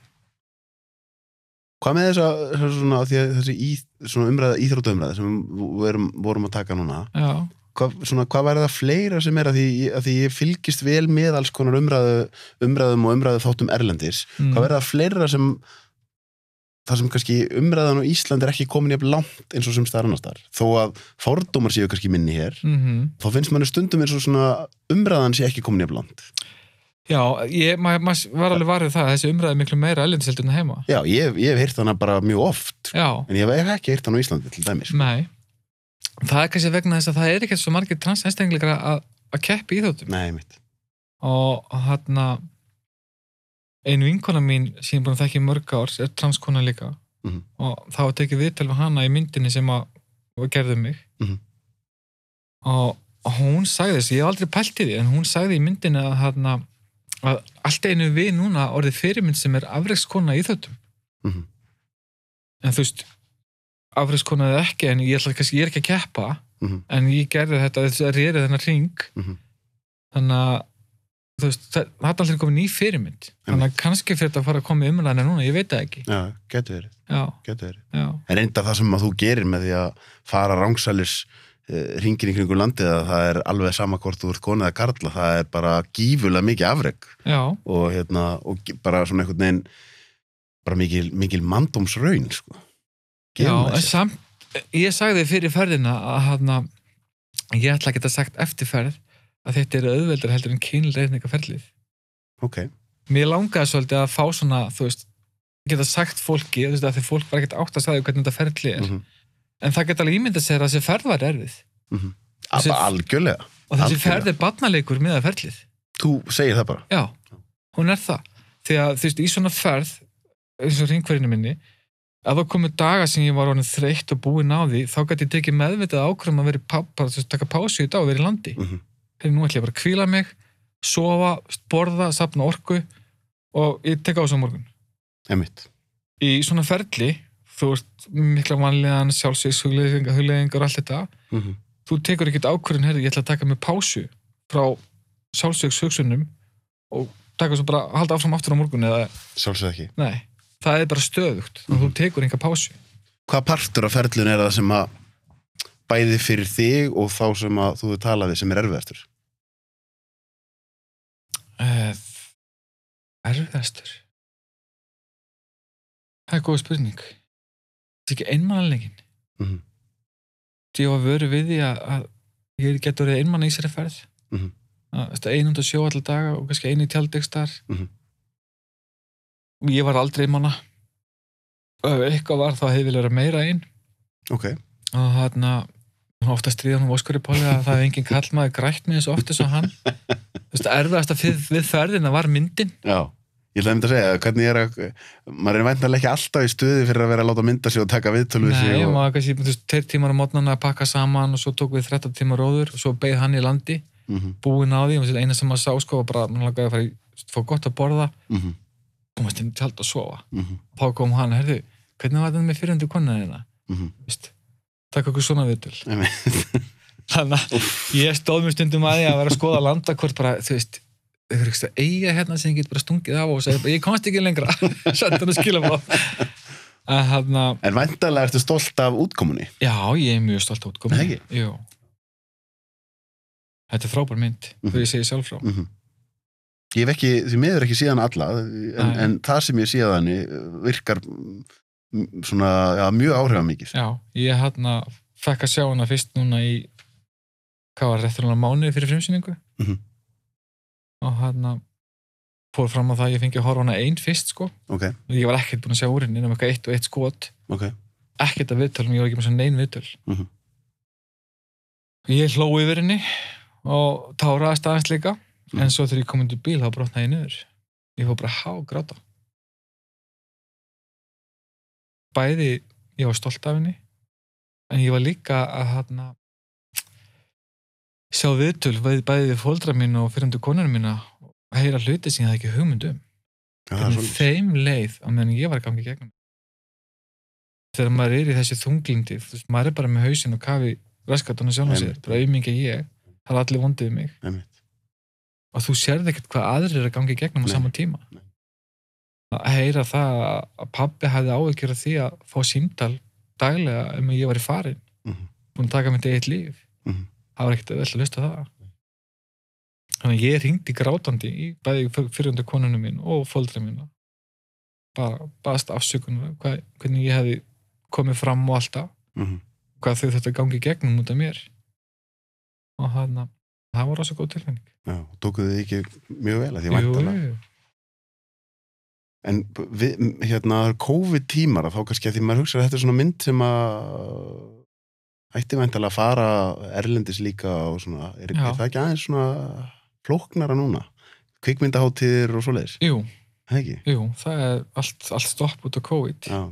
Hvað með því að þessi í, svona umræða, íþróttaumræða sem við erum, vorum að taka núna, Já. hvað, svona, hvað væri það fleira sem er að því, að því ég fylgist vel með alls konar umræðu, umræðum og umræðu þáttum erlendis, Mm. hvað væri það fleira sem það sem kannski umræðan á Ísland er ekki komin jafn langt eins og sem staðar annars þar þó að fordómar séu kannski minni hér Mm þá finnst manni stundum eins og svona umræðan sé ekki komin jafn langt Já, ég, maður ma var alveg varðið það að þessi umræði er miklu meira ellendisheldur en heima. Já, ég, ég hef heyrt hana bara mjög oft Já. en ég hef ekki heyrt hana á Íslandi til dæmis Nei. Það er kannski vegna þess að það er ekkert svo margir transeinstaklingar að, að keppi í þáttum. Nei, mitt Og hann einu vinkona mín sem ég er búin að þekki í mörg ár er transkona líka. Mhm. Og þá tekið við hana í myndinni sem að gerði mig. Mhm. Og og hún sagði þess, ég hef aldrei pælt í því, en hún sagði í myndinni að, hann, að allt einu við núna orðið fyrirmynd sem er afreikskona í þáttum. Mhm. En þú veist, afreikskona eða ekki, en ég, kannski, ég er ekki að keppa, Mhm. en ég gerði þetta, þess að reyði þennan ring Mhm. þannig að þú veist, það er alltaf komið ný fyrirmynd. Þannig að kannski fyrir þetta að fara að koma í umræðina núna, ég veit það ekki. Já, getur verið, já, getur verið. Já, En reynda það sem að þú gerir með því að fara rángsælis uh, ringin í kringu landið að það er alveg sama hvort þú ert konið að karla, það er bara gífulega mikið afreg já, og, hérna, og bara svona einhvern veginn bara mikil, mikil mandómsraun sko. já samt, ég sagði fyrir ferðina að hann ég ætla að geta sagt eftir ferð að þetta er auðveldur heldur en kynleirningaferlið Ok, mér langaði svolítið að fá svona þú veist, geta sagt fólki þú veist, að því fólk var ekkert átt að sagði hvernig þetta ferli er mm -hmm. en það geta alveg ímyndað sér að þessi ferð var erfið Mm -hmm. Þessi- algjörlega og þessi ferð er barnaleikur með að ferlið Þú segir það bara. Já, hún er það. Því að þú veist, í svona ferð, eins og ringverðinu minni, ef það komið daga sem ég var orðin þreytt og búinn á því, þá gæti ég tekið meðvitað ákvörðum að vera taka pásu í dag og vera í landi. Mm -hmm. Þegar nú ætla ég bara að kvíla mig, sofa, borða, sapna orku og ég tek á þessu á morgun. Einmitt. Í svona ferli, þú veist, mikla vanlegan, sjálfsvíks, hugleðingar og allt þetta, Mm -hmm. þú tekur ekkert ákvörðin, herri, ég ætla að taka mig pásu frá sjálfsvíks hugsunum og taka svo bara, halda áfram aftur á morgun eða, Sjálfsög ekki. nei, það er bara stöðugt og þú tekur enga pásu. Hvað partur af ferlun er það sem að bæði fyrir þig og þá sem að þú talaði sem er erfiðastur? Uh, erfiðastur? Það er góð spurning. Það er ekki einmannlegin. Mm -hmm. Ég var vöru við því að, að ég getur verið einmann í sér ferð. Mhm. að einund að sjó allar daga og kannski einu tjaldegstar Mhm. og ég var aldrei einmanna ef eitthvað var þá hefði vel verið meira einn Ok. og þarna ofta stríðan um Óskari Póli að það hefði enginn kallmaði grætt með þessu oft eins og hann þú veist, erfiðast að við, ferðina var myndin Já. Ég einmitt að segja, hvernig er að, maður er væntanlega ekki alltaf í stuði fyrir að vera að láta mynda sig og taka viðtölu Nei, og... maður kannski, þú veist, tveir tímar á mótnana að pakka saman og svo tók við 13 tímar róður og svo beigð hann í landi, Mm -hmm. búinn á því og eina sem maður sá sko bara, maður lagaði að fara í fá gott að borða, Mm -hmm. komast inn í tjald að sofa Mm -hmm. og þá kom hann, herðu, hvernig var þetta með fyrirhundi konan þína? Vist, takk okkur svona viðtöl. Þannig að ég stóð mér stundum að því að vera að skoða landakort bara, þú veist, þau eru eitthvað eiga hérna sem ég get bara stungið af og segja, ég komst ekki lengra. Senda hann að skila mér að hann að, En væntanlega ertu stolt af útkomunni. já, ég er mjög stolt út Nei, ekki? Jú. Þetta er frábær mynd, Mhm. þegar ég segi sjálf frá. Mm Ég hef ekki, því miður ekki síðan alla, en, en það sem ég síðan virkar mm, svona, já, mjög áhrifamikið. Já, ég hann að fekk að sjá hana fyrst núna í hvað var réttur hana mánuði fyrir frumsýningu Mhm. og hann að fór fram á það að ég fengi að horfa hana einn fyrst sko Ok, og ég var ekkert búin að sjá úr henni nema eitthvað eitt og eitt skot ok. ekkert að viðtölum, ég var ekki með svona neinn viðtöl Mhm. ég hló yfir henni og táraðist aðeins líka Mhm. en svo þegar ég kom til bíl þá brotnaði ég niður ég fór bara há gráta bæði ég var stolt af henni en ég var líka að hana, sjá viðtöl bæði, við fóldra mín og fyrirndu konunum mína og heyra hluti sem ég hafði ekki hugmynd um Já, það hvernig svolítið. þeim leið á meðan ég var að gangi gegnum þegar maður er í þessi þunglindi þú veist, maður er bara með hausinn og kafi raskatunum sjálf sér, Einmitt. bara auðmingi ég það er allir vondið við mig Einmitt. og þú sérð ekkert hvað aðrir er að gangi gegnum á Nei. sama tíma Nei. Að heyra það að pabbi hafði áhyggjur af því að fá símtal daglega um að ég var í farin Mhm. búin að taka mitt eigið líf Mhm. það var ekkert vel að lusta það þannig að ég ringdi grátandi í bæði fyrirundu konunum mín og fóldri mín bara baðast afsökunar hvað, hvernig ég hefði komið fram og alltaf Mhm. hvað þau þetta gangi gegnum út af mér og hann að það var rosa góð tilfinning Já, og tókuðu þið ekki mjög vel að því Jú, væntanlega. jú. En við, hérna, COVID-tímar, þá kannski að því maður hugsa að þetta er svona mynd sem að ætti væntanlega að fara erlendis líka og svona, er, er það ekki aðeins svona flóknara núna? Kvikmyndaháttíðir og svoleiðis, jú, það ekki? jú, það er allt, allt stopp út af COVID. Já,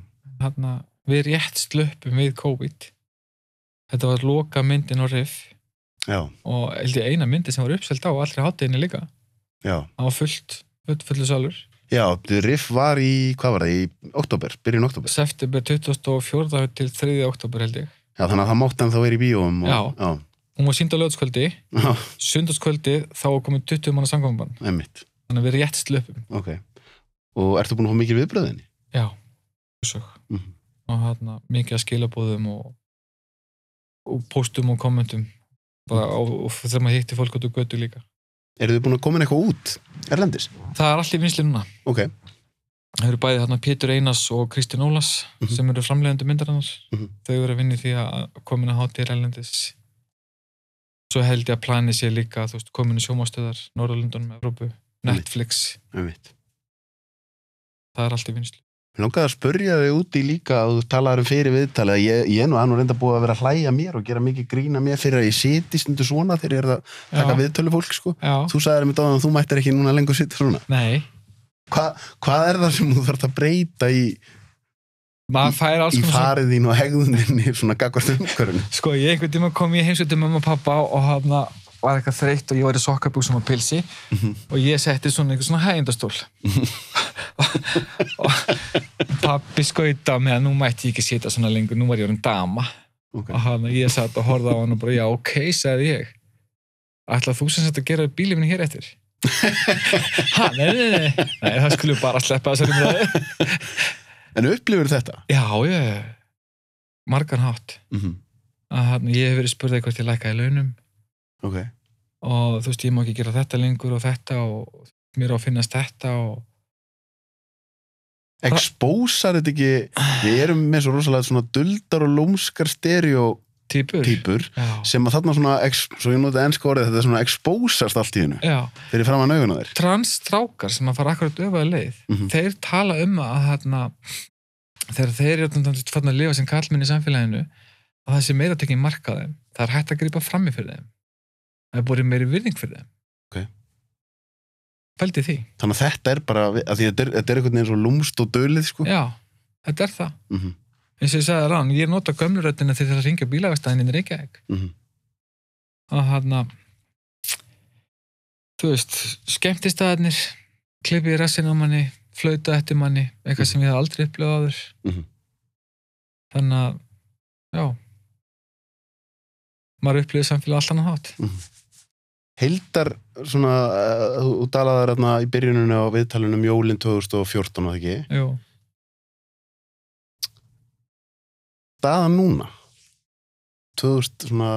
hann að við rétt slöppum við COVID. Þetta var loka myndin og riff. Já, og eina myndi sem var uppselt á allri hátteginni líka. Var fullt, fullt, fullu salur Já, Riff var í, hvað var það, í oktober, byrjun oktober. september 24. til 3. oktober held ég Já, þannig að það mátti hann þá verið í bíóum og, Já. já, hún var sínd á lögskvöldi, já, sundagskvöldi þá komið 20 manna samgangbann einmitt, þannig að við rétt slöppum ok. Og ertu búin að fá mikil viðbröðinni? já, sög. Mhm. og hann mikið að skilabóðum og, og postum og kommentum bara, og, og þegar maður hitti fólk út á götu líka Eru þið búin að koma eitthvað út, erlendis? það er allir vinsli núna Ok, Það eru bæði þarna Pétur Einars og Kristján Ólas Mhm. sem eru framlegandi myndarinnar. Mhm. Þau eru að vinna í því að komin að hátíð erlendis. Svo held ég að plani sé líka þú veist, komin í sjómástöðar, Norðalundunum, Evrópu, Netflix. Það er allt í vinslu. Mér langaði að spurja þig úti líka að þú talaður um fyrir viðtalið að ég, ég er nú að nú reynda búið að vera að hlæja mér og gera mikið grína mér fyrir að ég siti stundu svona þegar ég er að taka viðtölu fólk sko. Þú sagðir mér dáðan að þú mættir ekki núna lengur sitja svona. nei, Hva, hvað er það sem þú þarf að breyta í, í farið þín og hegðuninni svona gagvart umhverfinu? Sko, ég einhvern tíma kom ég heimsveit til mamma og pappa og hann var eitthvað þreytt og ég var í sokkabúksum og pilsi og ég setti svona einhver svona hægindastól og pappi skauta með að nú mætti ég ekki sita svona lengur, nú var ég orðin dama Ok. og hann, ég satt og horfði á hann og bara, já, ok, sagði ég ætla þú sem sagt að gera bílið minni hér eftir ha, nei, nei, nei, nei það skulle bara sleppa þessari umræðu En upplifur þetta? já, ég margan hátt Mm -hmm. að hann, ég hef verið spurðið hvort ég lækkaði launum Ok. og þú veist, ég má ekki gera þetta lengur og þetta og mér á að finnast þetta og Expósar þetta ekki, við erum með svo rosalega svona duldar og lúmskar stereotýpur sem að þarna svona, ex, svo ég nota ennska orðið, þetta svona expósast allt í hennu fyrir fram að nauguna þér. transstrákar sem að fara akkurat öfaði leið Mhm. þeir tala um að þarna þegar þeir eru fann að lifa sem kallmenn í samfélaginu að það sé meira tekið marka þeim það er hægt að grípa frammi fyrir þeim það er búið meiri virðing fyrir þeim. Pældi því, Þannig að þetta er bara, að því þetta er, þetta er einhvern veginn svo lúmst og dölið, sko. já, þetta er það. Mm -hmm. eins og ég sagði rann, ég nota gömluröddina til þess að ringja bílagastæðin í Reykjavík. Mm að hann þú veist, skemmtistæðarnir klippið í rassin á manni flauta eftir manni, eitthvað sem ég hef aldrei upplifað áður. Mhm. þannig að já. Maður upplifið samfélag allt annað hátt. Heildar, svona, uh, þú talaðir þarna í byrjuninu á viðtalunum jólin 2014, að ekki? Jú. Staðan núna, 2000, svona,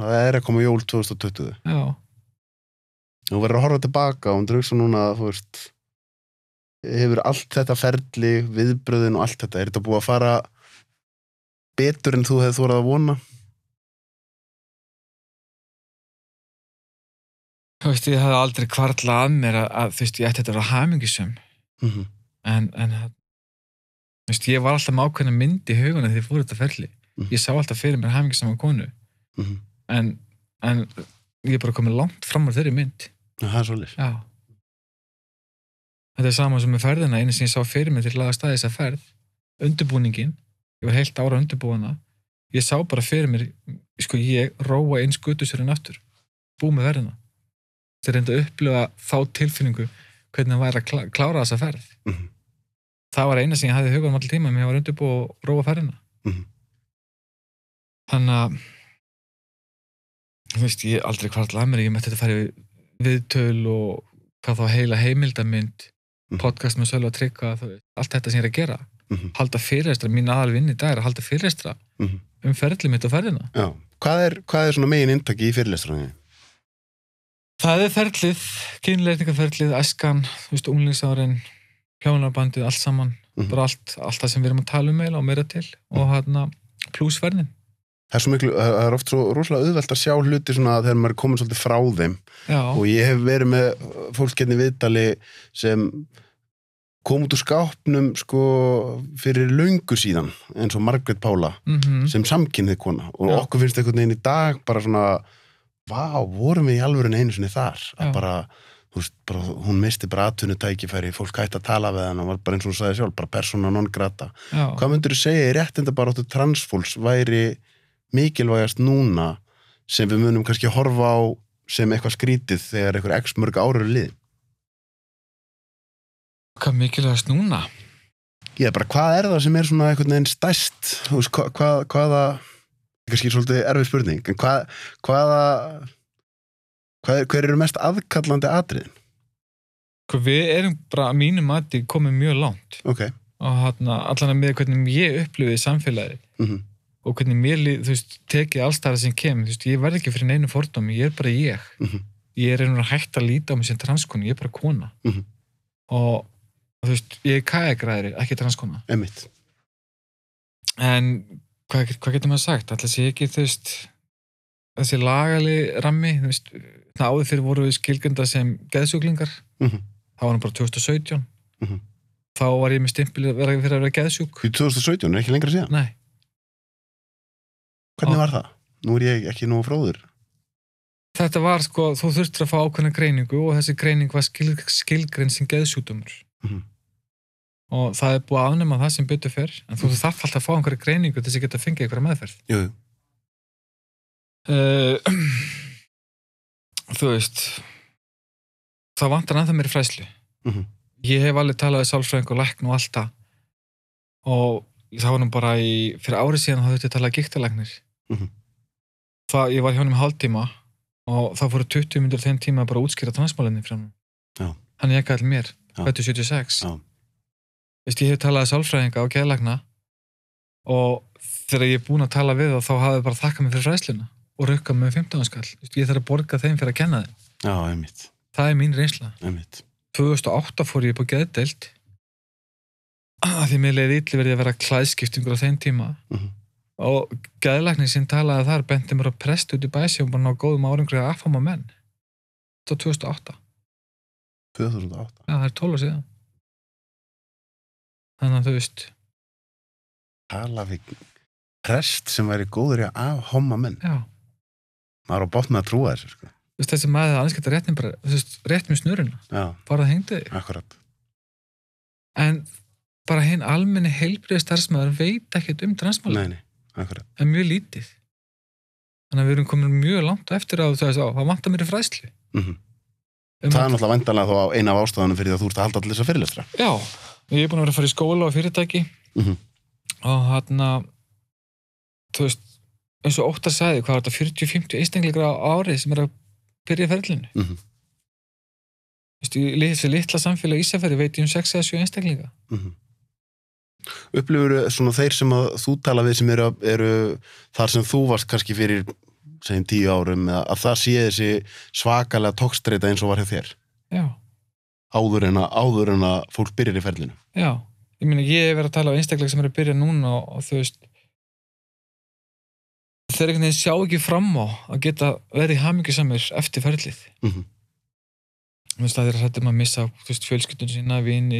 það er að koma jól 2020. já, Þú verður að horfa tilbaka og þú hugsa núna, veist, hefur allt þetta ferli, viðbröðin og allt þetta, er þetta búið að fara betur en þú hefði þórað að vona? Þú veist, ég hafði aldrei kvarla að mér að, að þú veist, ég ætti þetta að vera hamingisum Mm -hmm. en, en þú veist, ég var alltaf með ákveðna mynd í huguna þegar ég fór þetta ferli Mhm. ég sá alltaf fyrir mér hamingisama konu Mm en, en ég er bara komið langt fram úr þeirri mynd Það er svolítið. Já. Þetta er sama sem með ferðina, einu sem ég sá fyrir mig til að laga staði þessa ferð, undirbúningin, ég var heilt ára að undirbúa hana, ég sá bara fyrir mér, sko ég róa eins gutusurinn aftur, bú með ferðina. Þetta reyndi að upplifa þá tilfinningu hvernig það væri að klá- klára þessa ferð. Mhm. Það var eina sem ég hafði hugað um allir tíma, mér var undirbúa og róa ferðina. Mhm. Þannig að, þú veist, ég aldrei kvartla að mér, ég mætti þetta fara í viðtöl og hvað þá heila heimildamynd Mhm. podcast með sölu að tryggja allt þetta sem ég er að gera Mhm. halda fyrirrestra, mín aðal vinn í dag er að halda fyrirrestra Mhm. um ferli mitt á ferðina Já. Hvað er, hvað er megin inntaki í fyrirlestrunni? Það er ferlið, kynleitningaferlið æskan, unglingsárin hljónarbandið, allt saman. Mhm. bara allt, allt það sem við erum að tala um meila og meira til. Og hérna plúsferðin. Það er, svo miklu, það er oft svo rosalega auðvelt að sjá hluti svona þegar maður er komin svolítið frá þeim. Já, og ég hef verið með fólkskenni viðtali sem kom út úr skápnum sko fyrir löngu síðan eins og Margrét Pála mm sem samkynnið kona. Og Já. okkur finnst einhvern veginn í dag bara svona vá, vorum við í alvörinu einu sinni þar? Að Já. bara, veist, bara hún misti bara atvinnutækifæri, fólk hætti að tala við hann og var bara eins og hún sagði sjálf, bara persóna non grata. Já, hvað myndur þú segja í réttinda bara áttu transfólks væri mikilvægast núna sem við munum kannski horfa á sem eitthvað skrítið þegar eitthvað x mörg árur lið hvað mikilvægast núna? Ég er bara, hvað er það sem er svona einhvern veginn stæst veist, hva, hvað, hvaða kannski svolítið erfið spurning en hvað, hvaða hvað, hver eru mest aðkallandi atriðin Sko, við erum bara að mínu mati komið mjög langt ok, og hérna, allan að með hvernig ég upplifið samfélagi mm og hvernig mér, veist, tekið allstæða sem kem, veist, ég verð ekki fyrir neinu fordómi, ég er bara ég. Mhm. Ég er einhvern hægt að líta á mig sem transkonu, ég er bara kona. Mhm. Og, og, þú veist, ég er kægræðri, ekki transkona. En hvað, hvað getur maður sagt? Alltaf sé ekki, þú veist, þessi lagali rammi, þú veist, það áður fyrir voru við skilgjönda sem geðsuglingar. Mhm. Það var hann bara 2017. Mhm. þá var ég með stimpil að vera fyrir að vera geðsjúk Í 2017 er ekki lengra síðan. nei, Hvernig Já. var það? Nú er ég ekki nú fróður. þetta var sko, þú þurftir að fá ákveðna greiningu og þessi greining var skil, skilgrein sem geðsjúkdómur Mhm. Og það er búið að afnema það sem byttu fyrr en þú þarf alltaf að fá einhverja greiningu til þess að geta að fengið einhverja meðferð Jú, uh, þú veist það vantar ennþá mér í fræslu Mhm. ég hef alveg talað við sálfræðing og lækn og allt það og það var nú bara í, fyrir árið síðan þá þurfti að tala gíktalæknir Mhm. það, ég var hjá hann um hálftíma og það fóru 20 myndur þeim tíma bara að útskýra transmálinni frá hann Já. hann ég allir mér, Já. 76 Já. Veist, ég hef talað sálfræðinga og geðlækna og þegar ég er búin að tala við þá þá hafði bara þakkað mig fyrir fræsluna og rukkað mig um 15 skall ég þarf að borga þeim fyrir að kenna þeim. Já, einmitt, það er mín reynsla. Einmitt. 2008 fór ég upp á geðdeild. Að því mér leiði ítli verið að vera klæðskiptingur á þeim tíma. Mhm. og geðlækning sem talaði þar benti mér að prest út í bæsi og bara ná góðum árangri að affáma menn. Þetta var 2008 2008. já það er 12 ára síðan þannig að þú veist Tala við prest sem væri góður í að afhomma menn. já, Maður á með að trúa þessu, sko. þessi maður annars geta rétt með með snuruna Já, bara það akkurat. en bara hinn almenni heilbriði starfsmæður veit ekkert um akkurat. en mjög lítið þannig að við erum komin mjög langt eftir að það vantar mér í fræðslu Mm um Það er að, náttúrulega vandanlega þó eina af ástafanum fyrir því að þú ert að halda allir þessa fyrirlestra. já, ég er búin að vera að fara í skóla og fyrirtæki. Mhm. og hann að þú veist, eins og óttar sagði hvað er þetta 40-50 einstaklingar á ári sem er að byrja ferlinu? Mhm. Þú veist, í þessi litla samfélag Ísafæri veit ég um 6 eða 7 einstaklinga. Mm Upplifur svona þeir sem að þú tala við sem eru, eru þar sem þú varst kannski fyrir segjum tíu árum að það sé þessi svakalega tókstreita eins og var hjá þér? Já, áður en að, áður en að fólk byrjar í ferlinu. já, ég meina ég hef verið að tala á einstaklinga sem er að byrja núna og, og þú veist þeir einhvern veginn sjá ekki fram á að geta verið hamingjusamir eftir ferlið Mm þú veist það er hrættum að missa veist, fjölskyldun sína, vini,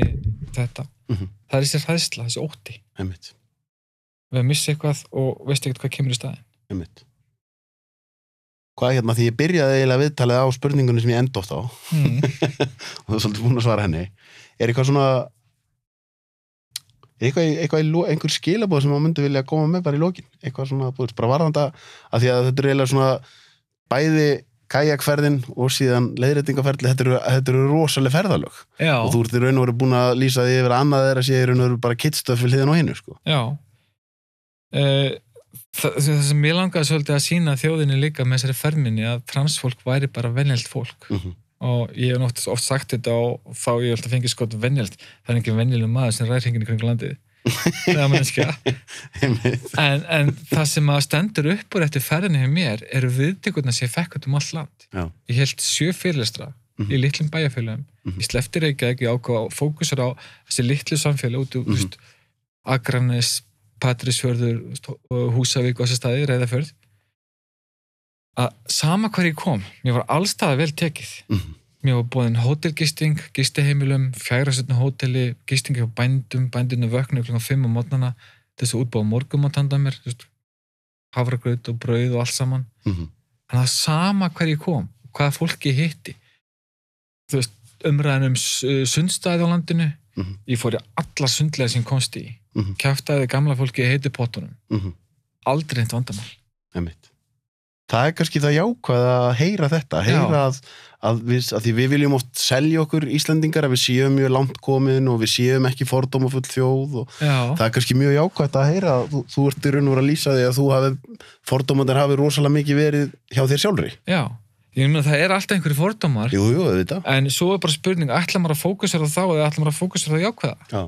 þetta Mhm. það er þessi hræðsla, þessi ótti Einmitt, við að missa eitthvað og veist ekkert hvað kemur í staðin einmitt. Hvað hérna, því ég byrjaði eiginlega viðtalið á spurningunni sem ég enda oft á. Mm. og það er svolítið búin að svara henni. Er eitthvað svona eitthvað, eitthvað lo- einhver skilabóð sem maður myndi vilja koma með bara í lokin? Eitthvað svona, búið, bara varðanda að því að þetta er eiginlega svona bæði kajakferðin og síðan leiðréttingaferðli, þetta eru, þetta eru rosaleg ferðalög. Já, og þú ert í raun og veru búin að lýsa því yfir að annað að sé í raun og veru bara kittstöf það, sem ég langaði svolítið að sína þjóðinni líka með þessari ferminni að transfólk væri bara venjalt fólk mm -hmm. og ég hef náttúrulega oft sagt þetta og þá ég hef alltaf fengið skot venjalt það er ekki venjuleg maður sem ræðir hringin í kring landið það er mannskja en, en það sem að stendur upp úr eftir ferðinni hjá mér eru viðtökurna sem ég fekk um allt land Já. ég held sjö fyrirlestra Mhm. í litlum bæjarfélagum Mhm. ég slefti Reykjavík, ég ákvað að fókusar á þessi litlu samfélag út úr Mhm. mm Akranes, Patrísfjörður Húsavík og þessi staði, Reyðafjörð að sama hver ég kom mér var allstaða vel tekið Mhm. mér var búin hótelgisting, gistiheimilum fjærastöldinu hóteli, gisting hjá bændum bændinu vöknu klukkan 5 á mótnana til þess að útbúa morgum að tanda mér hafragraut og brauð og allt saman Mhm. þannig að sama hver ég kom hvaða fólki hitti þú veist, umræðin um sundstæði á landinu Mhm. ég fór í alla sundlega sem komst í Mhm. kæftæði gamla fólki heiti pottunum Mhm. aldrei neitt vandamál Einmitt. Það er kannski það jákvæð að heyra þetta, heyra að, að, við, að því við viljum oft selja okkur Íslendingar að við séum mjög langt komin og við séum ekki fordómafull þjóð og já, það er kannski mjög jákvæð að heyra að þú, þú ert í raun og vera að lýsa því að þú hafi, fordómandir hafi rosalega mikið verið hjá þér sjálfri. já ég meina það er alltaf einhverju fordómar Jú, jú, en svo er bara spurning, ætla maður að fókusera á þá eða ætla maður að fókusera á jákvæða Já.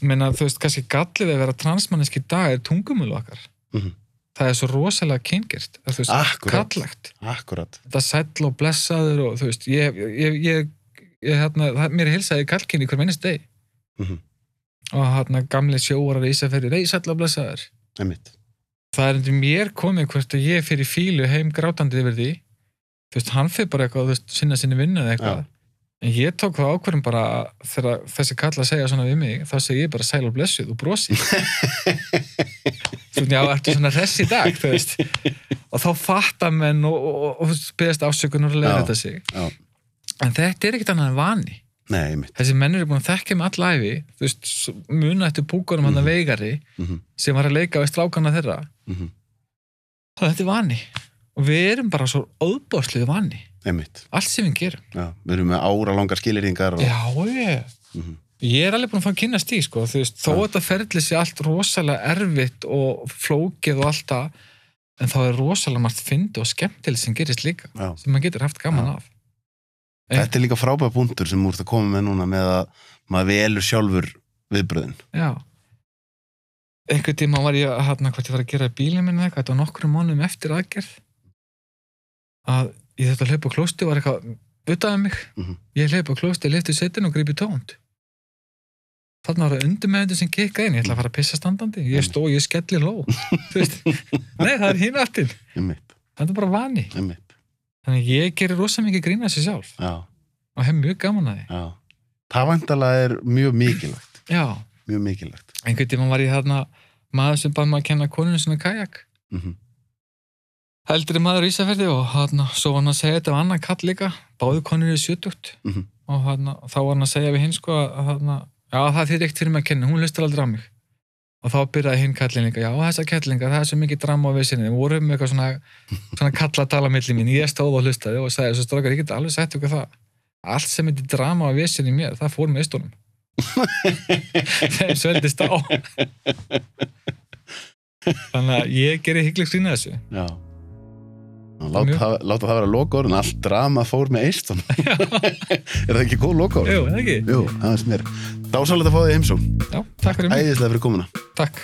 Ég meina, þú veist, kannski gallið að vera transmanniski í dag er tungumölu okkar Mhm. það er svo rosalega kyngert þú veist, Akkúrat. kallagt Akkurat. þetta sæll og blessaður og þú veist, ég, ég, ég, ég hérna, það, mér er hilsaði kallkynni hver minnist deg Mhm. og hérna gamli sjóarar í Ísafjörði, rey sæll og blessaður Einmitt. það er endur mér komið hvort að ég fyrir fílu heim grátandi yfir því þú veist, hann fyrir bara eitthvað, þú veist, sinna sinni vinnu eða eitthvað Já. Ég tók það ákvörðum bara þegar þessi kall að segja svona við mig, þá segi ég bara sæl og blessuð og brosi. Svona, já, ertu svona hress í dag, þú veist. Og þá fatta menn og, og, og, og beðast afsökunar að leiða þetta sig. Já. En þetta er ekkert annað en vani. Nei. Þessi menn eru búin að þekkja mig alla æfi, þú veist, muna eftir púkunum hann að veigari Mm sem var að leika við strákana þeirra. -hmm. Það þetta er vani. Og við erum bara svo óbáslið vani. Einmitt. Allt sem við gerum. Já, við erum með ára langar skilirðingar og... Já, ég. Mhm. Ég er alveg búin að að kynast í, sko, veist, þó Já. þetta ferli sé allt rosalega erfitt og flókið og allt það, en þá er rosalega margt fyndi og skemmtileg sem gerist líka, Já. sem maður getur haft gaman Já. af. Þetta er líka frábæð punktur sem úr það koma með núna með að maður velur sjálfur viðbröðin. Já. Einhvern tíma var ég að, hérna, hvort ég var að gera í bílinn minn eða eitthvað, þetta var nokkrum mánuðum eftir aðgerð, að ég þetta hlaupa á klósti var eitthvað, utaði mig, Mhm. ég hlaupa á klósti, lifti setin og grípi tónd. Þarna var það undir með þetta sem kikkaði inn, ég ætla að fara að pissa standandi, ég stó, ég skelli ló, nei það er hinn aftin, Einmitt, þetta er bara vani. Þannig að ég gerir rosa mikið grína sér sjálf Já, og hef mjög gaman að því. já. Það vandalega er mjög mikilvægt. Já, Mjög mikilvægt. einhvern tíma var ég þarna maður sem bara maður að kenna konunum sinna kajak. Mm Heldri maður í Ísafjörði og hann, svo var hann að segja þetta var annan kall líka, báðu konur í sjötugt Mhm. og hann, þá var hann að segja við hinn sko að hann, já það þýr ekkert fyrir mig að kenna, hún lustar aldrei á mig og þá byrjaði hinn kallin líka, já þessar kettlingar, það er svo mikið drama á vissinni, við vorum með eitthvað svona, svona kalla að tala milli mín, ég stóð og hlustaði og sagði, svo strókar, ég get alveg sagt ykkur það, allt sem heitir drama á vissinni mér, það fór með istunum. Þeim sveldist á. Þannig að ég gerir hyggleg skrýna þessu. Já. Láta, það, láta það vera lokaorðin, allt drama fór með eistum. er það ekki góð lokaorð? Jú, eða ekki? Jú, aðeins mér. Dásalegt að fá þig heimsó. Já, takk fyrir mig. Æðislega fyrir komuna. Takk.